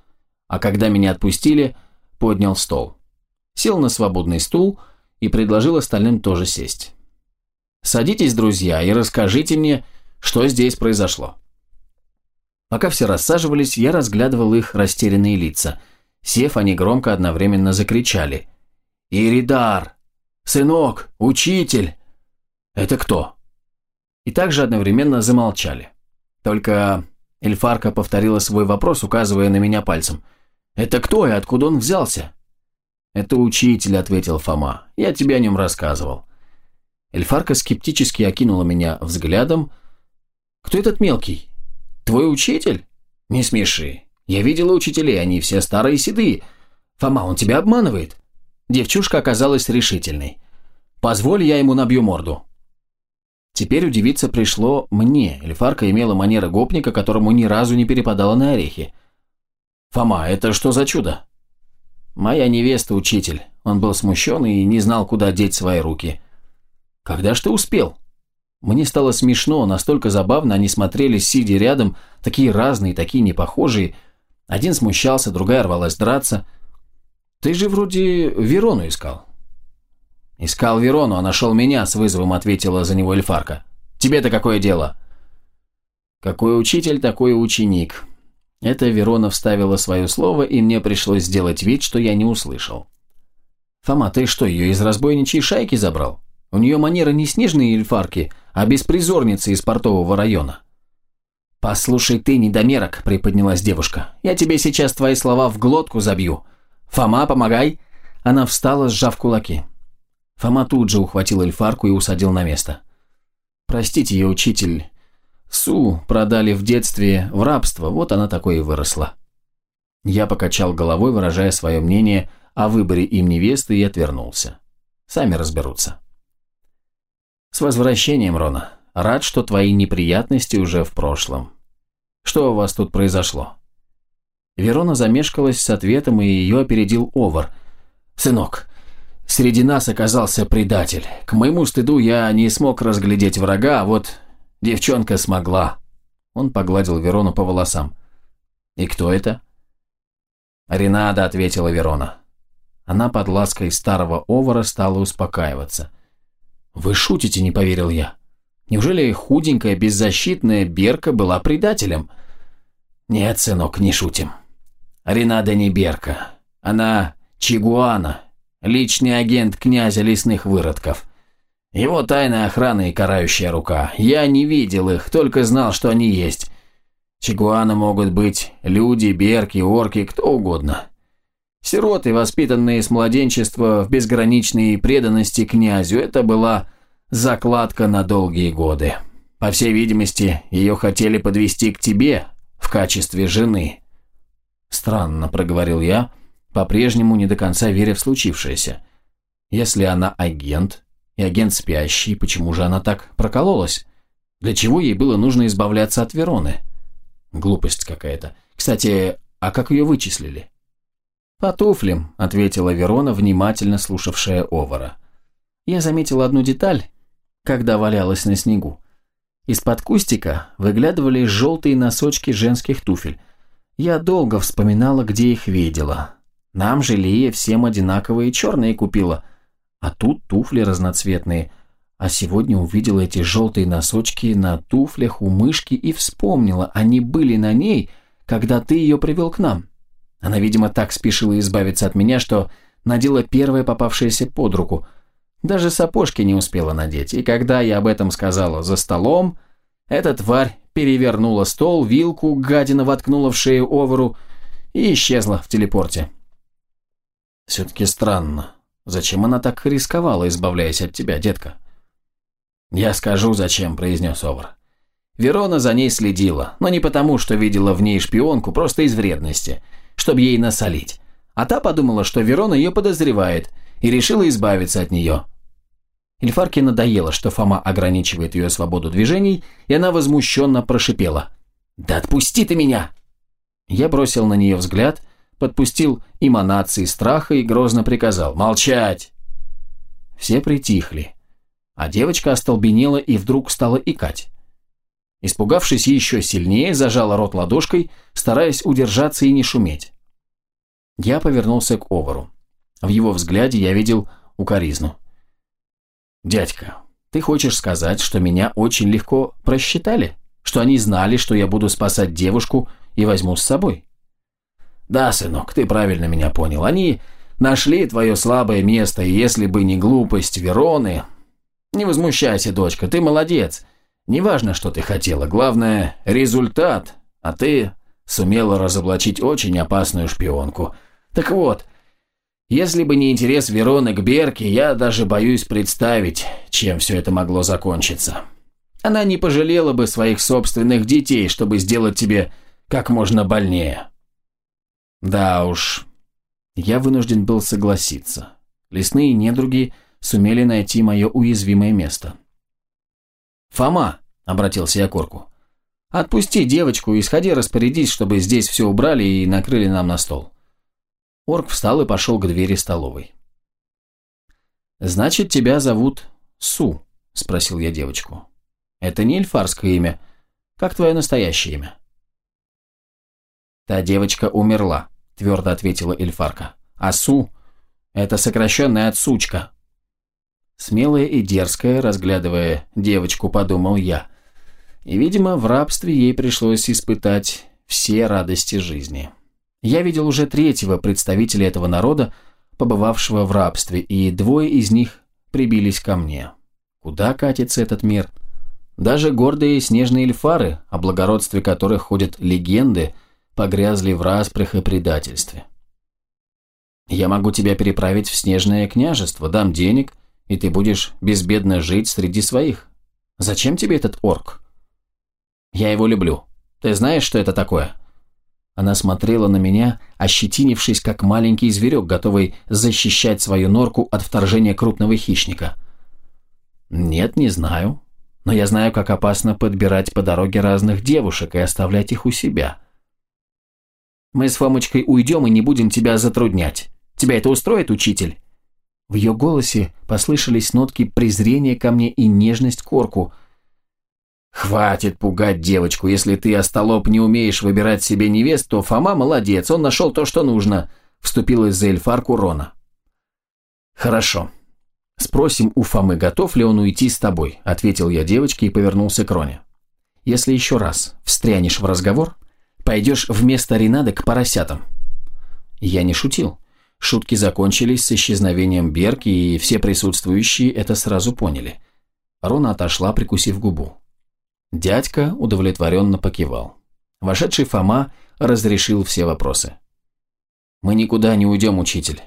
А когда меня отпустили, поднял стол. Сел на свободный стул – и предложил остальным тоже сесть. «Садитесь, друзья, и расскажите мне, что здесь произошло». Пока все рассаживались, я разглядывал их растерянные лица. Сев, они громко одновременно закричали. «Иридар! Сынок! Учитель!» «Это кто?» И также одновременно замолчали. Только Эльфарка повторила свой вопрос, указывая на меня пальцем. «Это кто и откуда он взялся?» «Это учитель», — ответил Фома. «Я тебе о нем рассказывал». Эльфарка скептически окинула меня взглядом. «Кто этот мелкий? Твой учитель? Не смеши. Я видела учителей, они все старые седые. Фома, он тебя обманывает?» Девчушка оказалась решительной. «Позволь, я ему набью морду». Теперь удивиться пришло мне. Эльфарка имела манеры гопника, которому ни разу не перепадала на орехи. «Фома, это что за чудо?» «Моя невеста – учитель». Он был смущен и не знал, куда деть свои руки. «Когда ж ты успел?» Мне стало смешно, настолько забавно они смотрели, сидя рядом, такие разные, такие непохожие. Один смущался, другая рвалась драться. «Ты же вроде Верону искал». «Искал Верону, а нашел меня», – с вызовом ответила за него Эльфарка. «Тебе-то какое дело?» «Какой учитель, такой ученик. Это Верона вставила свое слово, и мне пришлось сделать вид, что я не услышал. «Фома, ты что, ее из разбойничьей шайки забрал? У нее манеры не снежные эльфарки, а беспризорницы из портового района». «Послушай ты, недомерок», – приподнялась девушка. «Я тебе сейчас твои слова в глотку забью. Фома, помогай!» Она встала, сжав кулаки. Фома тут же ухватил эльфарку и усадил на место. «Простите ее, учитель, Су продали в детстве в рабство, вот она такой и выросла. Я покачал головой, выражая свое мнение о выборе им невесты и отвернулся. Сами разберутся. С возвращением, Рона. Рад, что твои неприятности уже в прошлом. Что у вас тут произошло? Верона замешкалась с ответом, и ее опередил Овар. «Сынок, среди нас оказался предатель. К моему стыду я не смог разглядеть врага, а вот Девчонка смогла. Он погладил Верону по волосам. «И кто это?» «Ренада», — ответила Верона. Она под лаской старого овара стала успокаиваться. «Вы шутите», — не поверил я. «Неужели худенькая, беззащитная Берка была предателем?» «Нет, сынок, не шутим. Ренада не Берка. Она Чигуана, личный агент князя лесных выродков. Его тайная охрана и карающая рука. Я не видел их, только знал, что они есть. Чигуаны могут быть люди, берки, орки, кто угодно. Сироты, воспитанные с младенчества в безграничной преданности князю, это была закладка на долгие годы. По всей видимости, ее хотели подвести к тебе в качестве жены. Странно, проговорил я, по-прежнему не до конца веря в случившееся. Если она агент, и агент спящий, почему же она так прокололась? Для чего ей было нужно избавляться от Вероны? Глупость какая-то. Кстати, а как ее вычислили? «По туфлям», — ответила Верона, внимательно слушавшая Овара. Я заметила одну деталь, когда валялась на снегу. Из-под кустика выглядывали желтые носочки женских туфель. Я долго вспоминала, где их видела. Нам же Лия всем одинаковые черные купила, а тут туфли разноцветные. А сегодня увидела эти желтые носочки на туфлях у мышки и вспомнила, они были на ней, когда ты ее привел к нам. Она, видимо, так спешила избавиться от меня, что надела первое попавшееся под руку. Даже сапожки не успела надеть, и когда я об этом сказала за столом, эта тварь перевернула стол, вилку, гадина воткнула в шею Оверу и исчезла в телепорте. Все-таки странно. Зачем она так рисковала, избавляясь от тебя, детка? Я скажу, зачем, произнес Овер. Верона за ней следила, но не потому, что видела в ней шпионку, просто из вредности – чтобы ей насолить. А та подумала, что Верона ее подозревает, и решила избавиться от нее. Эльфарке надоело, что Фома ограничивает ее свободу движений, и она возмущенно прошипела. «Да отпусти ты меня!» Я бросил на нее взгляд, подпустил эманации страха и грозно приказал «Молчать!». Все притихли, а девочка остолбенела и вдруг стала икать. Испугавшись еще сильнее, зажала рот ладошкой, стараясь удержаться и не шуметь. Я повернулся к Овару. В его взгляде я видел укоризну. «Дядька, ты хочешь сказать, что меня очень легко просчитали? Что они знали, что я буду спасать девушку и возьму с собой?» «Да, сынок, ты правильно меня понял. Они нашли твое слабое место, и если бы не глупость Вероны...» «Не возмущайся, дочка, ты молодец. Неважно, что ты хотела, главное – результат, а ты сумела разоблачить очень опасную шпионку. Так вот, если бы не интерес Вероны к Берке, я даже боюсь представить, чем все это могло закончиться. Она не пожалела бы своих собственных детей, чтобы сделать тебе как можно больнее. Да уж, я вынужден был согласиться. Лесные недруги сумели найти мое уязвимое место. «Фома», — обратился я к Орку, — «отпусти девочку и сходи распорядись, чтобы здесь все убрали и накрыли нам на стол». Орк встал и пошел к двери столовой. «Значит, тебя зовут Су?» – спросил я девочку. «Это не эльфарское имя. Как твое настоящее имя?» «Та девочка умерла», – твердо ответила эльфарка. «А Су – это сокращенная от сучка». Смелая и дерзкая, разглядывая девочку, подумал я. И, видимо, в рабстве ей пришлось испытать все радости жизни. Я видел уже третьего представителя этого народа, побывавшего в рабстве, и двое из них прибились ко мне. Куда катится этот мир? Даже гордые снежные эльфары, о благородстве которых ходят легенды, погрязли в распрях и предательстве. Я могу тебя переправить в снежное княжество, дам денег, и ты будешь безбедно жить среди своих. Зачем тебе этот орк? Я его люблю. Ты знаешь, что это такое? Она смотрела на меня, ощетинившись, как маленький зверек, готовый защищать свою норку от вторжения крупного хищника. «Нет, не знаю. Но я знаю, как опасно подбирать по дороге разных девушек и оставлять их у себя. Мы с Фомочкой уйдем и не будем тебя затруднять. Тебя это устроит, учитель?» В ее голосе послышались нотки презрения ко мне и нежность к орку. «Хватит пугать девочку. Если ты, остолоп, не умеешь выбирать себе невест, то Фома молодец, он нашел то, что нужно», — вступилась за эльфарку Рона. «Хорошо. Спросим у Фомы, готов ли он уйти с тобой», — ответил я девочке и повернулся к Роне. «Если еще раз встрянешь в разговор, пойдешь вместо Ренады к поросятам». Я не шутил. Шутки закончились с исчезновением Берки, и все присутствующие это сразу поняли. Рона отошла, прикусив губу. Дядька удовлетворенно покивал. Вошедший Фома разрешил все вопросы. «Мы никуда не уйдем, учитель.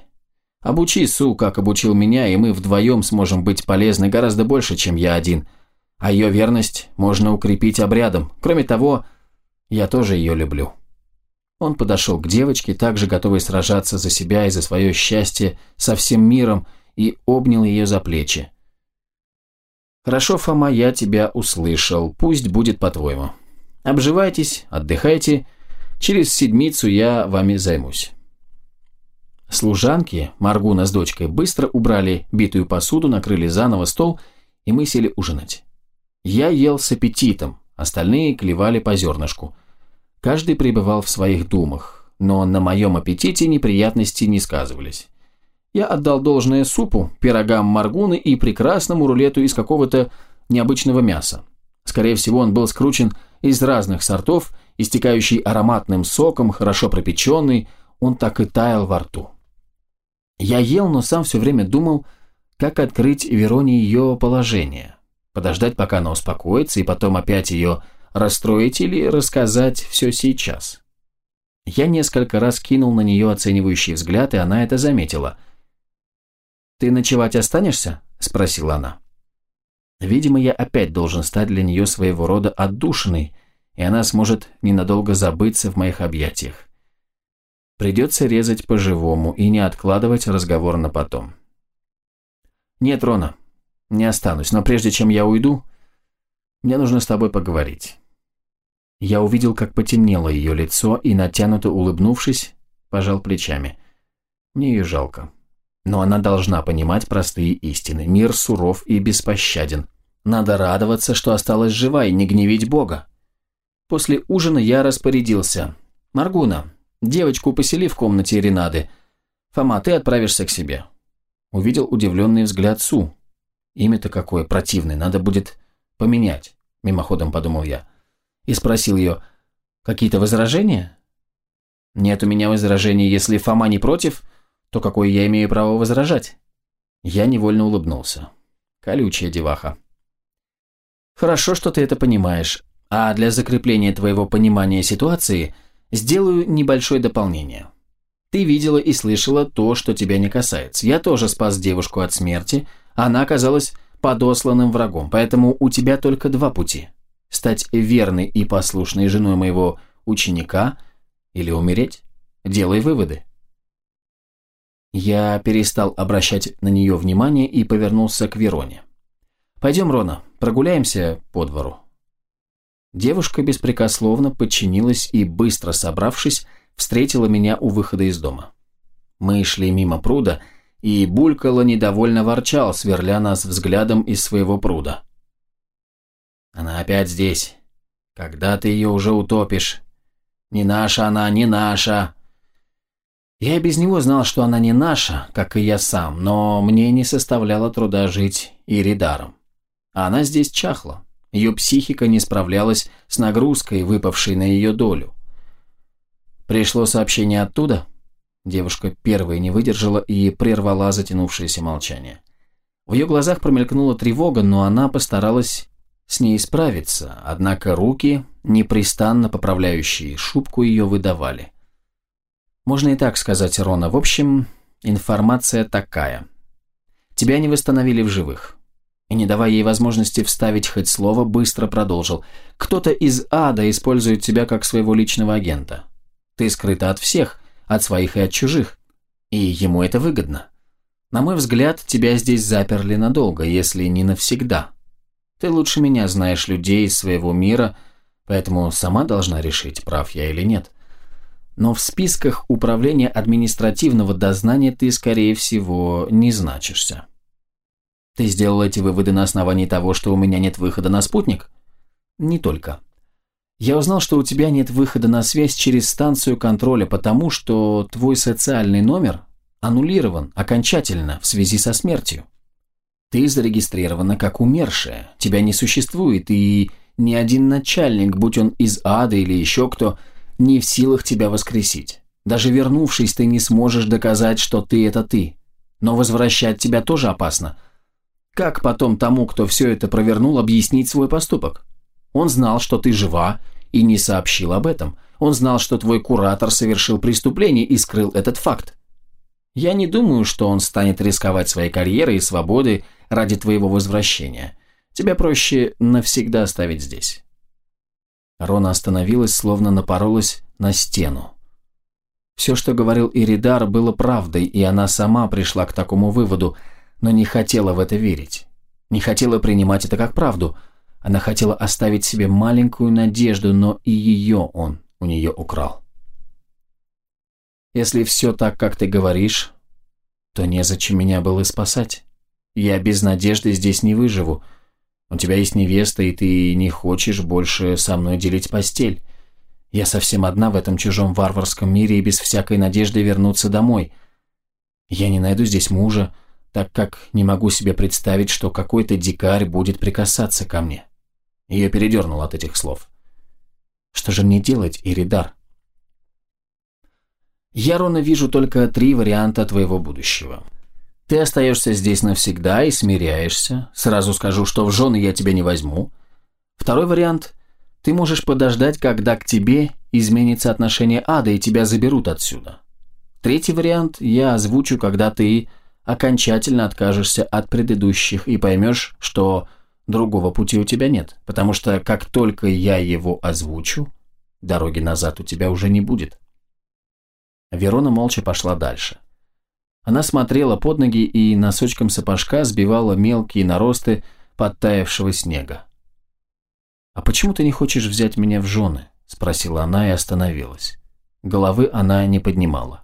Обучи Су, как обучил меня, и мы вдвоем сможем быть полезны гораздо больше, чем я один. А ее верность можно укрепить обрядом. Кроме того, я тоже ее люблю». Он подошел к девочке, также готовый сражаться за себя и за свое счастье со всем миром, и обнял ее за плечи. «Хорошо, Фома, я тебя услышал. Пусть будет по-твоему. Обживайтесь, отдыхайте. Через седмицу я вами займусь». Служанки, Маргуна с дочкой, быстро убрали битую посуду, накрыли заново стол, и мы сели ужинать. Я ел с аппетитом, остальные клевали по зернышку. Каждый пребывал в своих думах, но на моем аппетите неприятности не сказывались. Я отдал должное супу, пирогам Маргуны и прекрасному рулету из какого-то необычного мяса. Скорее всего, он был скручен из разных сортов, истекающий ароматным соком, хорошо пропеченный, он так и таял во рту. Я ел, но сам все время думал, как открыть Вероне ее положение, подождать, пока она успокоится, и потом опять ее расстроить или рассказать все сейчас. Я несколько раз кинул на нее оценивающий взгляд, и она это заметила. «Ты ночевать останешься?» – спросила она. Видимо, я опять должен стать для нее своего рода отдушиной, и она сможет ненадолго забыться в моих объятиях. Придется резать по-живому и не откладывать разговор на потом. «Нет, Рона, не останусь, но прежде чем я уйду, мне нужно с тобой поговорить». Я увидел, как потемнело ее лицо и, натянуто улыбнувшись, пожал плечами. Мне ее жалко. Но она должна понимать простые истины. Мир суров и беспощаден. Надо радоваться, что осталась жива и не гневить Бога. После ужина я распорядился. «Маргуна, девочку посели в комнате Ренады. Фома, ты отправишься к себе». Увидел удивленный взгляд Су. Имя-то какое противное, надо будет поменять, мимоходом подумал я. И спросил ее, какие-то возражения? Нет у меня возражений, если Фома не против, то какое я имею право возражать? Я невольно улыбнулся. Колючая деваха. Хорошо, что ты это понимаешь. А для закрепления твоего понимания ситуации сделаю небольшое дополнение. Ты видела и слышала то, что тебя не касается. Я тоже спас девушку от смерти, она оказалась подосланным врагом, поэтому у тебя только два пути. Стать верной и послушной женой моего ученика или умереть. Делай выводы. Я перестал обращать на нее внимание и повернулся к Вероне. «Пойдем, Рона, прогуляемся по двору». Девушка беспрекословно подчинилась и, быстро собравшись, встретила меня у выхода из дома. Мы шли мимо пруда, и Булькало недовольно ворчал, сверля нас взглядом из своего пруда. «Она опять здесь. Когда ты ее уже утопишь? Не наша она, не наша!» Я и без него знал, что она не наша, как и я сам, но мне не составляло труда жить Иридаром. Она здесь чахла. Ее психика не справлялась с нагрузкой, выпавшей на ее долю. Пришло сообщение оттуда. Девушка первой не выдержала и прервала затянувшееся молчание. В ее глазах промелькнула тревога, но она постаралась с ней справиться, однако руки, непрестанно поправляющие шубку, ее выдавали. Можно и так сказать, Рона. В общем, информация такая. Тебя не восстановили в живых. И не давая ей возможности вставить хоть слово, быстро продолжил. Кто-то из ада использует тебя как своего личного агента. Ты скрыта от всех, от своих и от чужих. И ему это выгодно. На мой взгляд, тебя здесь заперли надолго, если не навсегда. Ты лучше меня знаешь людей из своего мира, поэтому сама должна решить, прав я или нет но в списках управления административного дознания ты, скорее всего, не значишься. Ты сделал эти выводы на основании того, что у меня нет выхода на спутник? Не только. Я узнал, что у тебя нет выхода на связь через станцию контроля, потому что твой социальный номер аннулирован окончательно в связи со смертью. Ты зарегистрирована как умершая, тебя не существует, и ни один начальник, будь он из ада или еще кто, не в силах тебя воскресить. Даже вернувшись, ты не сможешь доказать, что ты – это ты. Но возвращать тебя тоже опасно. Как потом тому, кто все это провернул, объяснить свой поступок? Он знал, что ты жива, и не сообщил об этом. Он знал, что твой куратор совершил преступление и скрыл этот факт. Я не думаю, что он станет рисковать своей карьерой и свободой ради твоего возвращения. Тебя проще навсегда оставить здесь». Рона остановилась, словно напоролась на стену. Все, что говорил Иридар, было правдой, и она сама пришла к такому выводу, но не хотела в это верить. Не хотела принимать это как правду. Она хотела оставить себе маленькую надежду, но и ее он у нее украл. Если все так, как ты говоришь, то незачем меня было спасать. Я без надежды здесь не выживу. У тебя есть невеста, и ты не хочешь больше со мной делить постель. Я совсем одна в этом чужом варварском мире и без всякой надежды вернуться домой. Я не найду здесь мужа, так как не могу себе представить, что какой-то дикарь будет прикасаться ко мне. Ее передернул от этих слов. Что же мне делать, Иридар? Я, Рона, вижу только три варианта твоего будущего. Ты остаешься здесь навсегда и смиряешься. Сразу скажу, что в жены я тебя не возьму. Второй вариант – ты можешь подождать, когда к тебе изменится отношение ада и тебя заберут отсюда. Третий вариант я озвучу, когда ты окончательно откажешься от предыдущих и поймешь, что другого пути у тебя нет, потому что как только я его озвучу, дороги назад у тебя уже не будет. Верона молча пошла дальше. Она смотрела под ноги и носочком сапожка сбивала мелкие наросты подтаявшего снега. «А почему ты не хочешь взять меня в жены?» – спросила она и остановилась. Головы она не поднимала.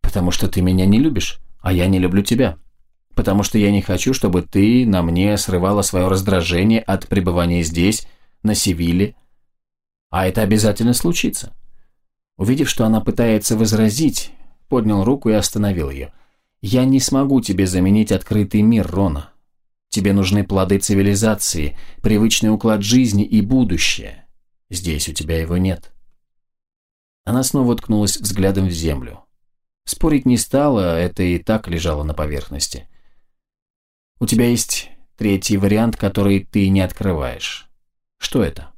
«Потому что ты меня не любишь, а я не люблю тебя. Потому что я не хочу, чтобы ты на мне срывала свое раздражение от пребывания здесь, на Севиле. А это обязательно случится. Увидев, что она пытается возразить, поднял руку и остановил ее. «Я не смогу тебе заменить открытый мир, Рона. Тебе нужны плоды цивилизации, привычный уклад жизни и будущее. Здесь у тебя его нет». Она снова уткнулась взглядом в землю. Спорить не стала, это и так лежало на поверхности. «У тебя есть третий вариант, который ты не открываешь. Что это?»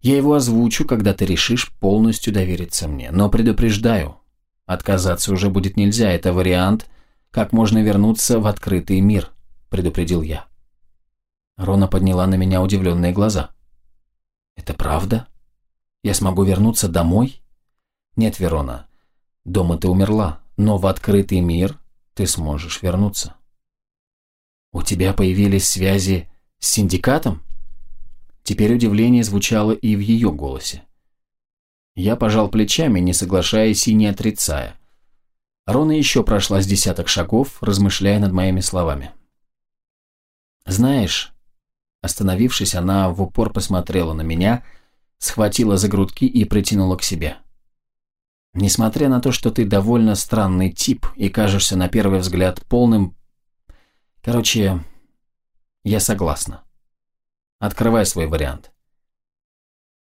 Я его озвучу, когда ты решишь полностью довериться мне. Но предупреждаю, отказаться уже будет нельзя. Это вариант, как можно вернуться в открытый мир, предупредил я. Рона подняла на меня удивленные глаза. «Это правда? Я смогу вернуться домой?» «Нет, Верона, дома ты умерла, но в открытый мир ты сможешь вернуться». «У тебя появились связи с синдикатом?» Теперь удивление звучало и в ее голосе. Я пожал плечами, не соглашаясь и не отрицая. Рона еще прошла с десяток шагов, размышляя над моими словами. «Знаешь...» Остановившись, она в упор посмотрела на меня, схватила за грудки и притянула к себе. «Несмотря на то, что ты довольно странный тип и кажешься на первый взгляд полным... Короче, я согласна. Открывай свой вариант.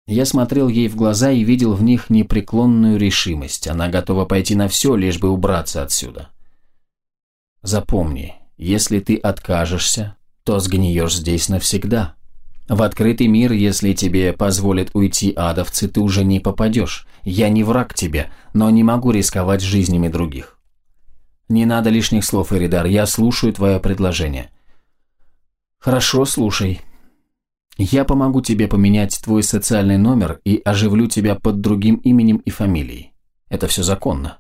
Я смотрел ей в глаза и видел в них непреклонную решимость. Она готова пойти на все, лишь бы убраться отсюда. Запомни, если ты откажешься, то сгниешь здесь навсегда. В открытый мир, если тебе позволят уйти адовцы, ты уже не попадешь. Я не враг тебе, но не могу рисковать жизнями других. Не надо лишних слов, Эридар, я слушаю твое предложение. Хорошо, слушай. Я помогу тебе поменять твой социальный номер и оживлю тебя под другим именем и фамилией. Это все законно.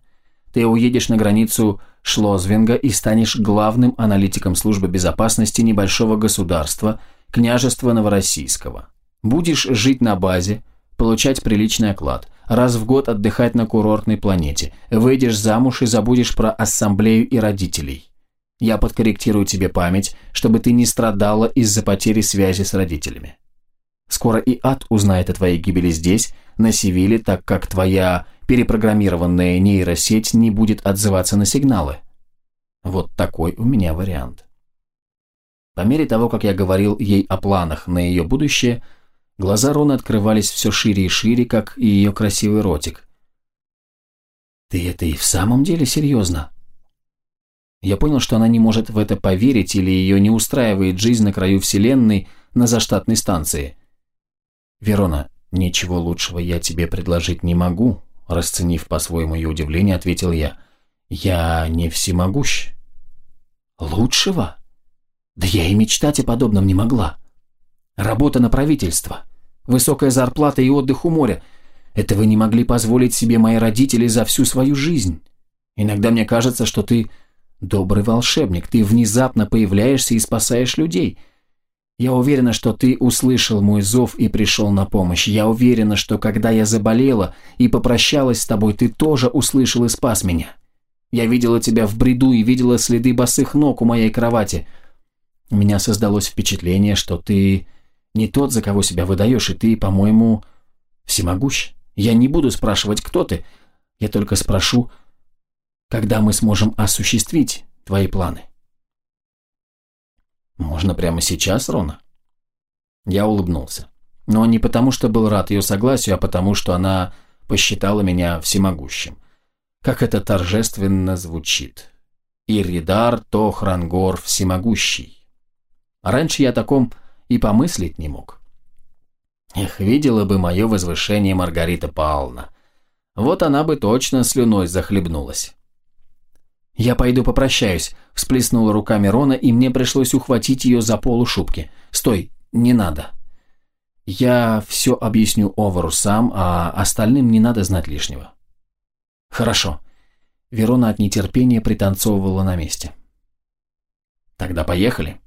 Ты уедешь на границу Шлозвенга и станешь главным аналитиком службы безопасности небольшого государства, княжества Новороссийского. Будешь жить на базе, получать приличный оклад, раз в год отдыхать на курортной планете, выйдешь замуж и забудешь про ассамблею и родителей. Я подкорректирую тебе память, чтобы ты не страдала из-за потери связи с родителями. Скоро и ад узнает о твоей гибели здесь, на Севиле, так как твоя перепрограммированная нейросеть не будет отзываться на сигналы. Вот такой у меня вариант. По мере того, как я говорил ей о планах на ее будущее, Глаза Роны открывались все шире и шире, как и ее красивый ротик. «Ты это и в самом деле серьезно?» Я понял, что она не может в это поверить или ее не устраивает жизнь на краю Вселенной на заштатной станции. «Верона, ничего лучшего я тебе предложить не могу», расценив по-своему ее удивление, ответил я. «Я не всемогущ». «Лучшего? Да я и мечтать о подобном не могла. Работа на правительство, высокая зарплата и отдых у моря – этого не могли позволить себе мои родители за всю свою жизнь. Иногда мне кажется, что ты добрый волшебник, ты внезапно появляешься и спасаешь людей. Я уверена, что ты услышал мой зов и пришел на помощь. Я уверена, что когда я заболела и попрощалась с тобой, ты тоже услышал и спас меня. Я видела тебя в бреду и видела следы босых ног у моей кровати. У меня создалось впечатление, что ты не тот, за кого себя выдаешь, и ты, по-моему, всемогущ. Я не буду спрашивать, кто ты. Я только спрошу, когда мы сможем осуществить твои планы. Можно прямо сейчас, Рона? Я улыбнулся. Но не потому, что был рад ее согласию, а потому, что она посчитала меня всемогущим. Как это торжественно звучит. Иридар Тохрангор всемогущий. Раньше я о таком и помыслить не мог. Эх, видела бы мое возвышение Маргарита Павловна. Вот она бы точно слюной захлебнулась. «Я пойду попрощаюсь», – всплеснула руками Рона, и мне пришлось ухватить ее за полу шубки. «Стой, не надо. Я все объясню Овару сам, а остальным не надо знать лишнего». «Хорошо». Верона от нетерпения пританцовывала на месте. «Тогда поехали».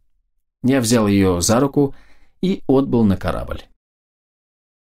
Я взял ее за руку и отбыл на корабль.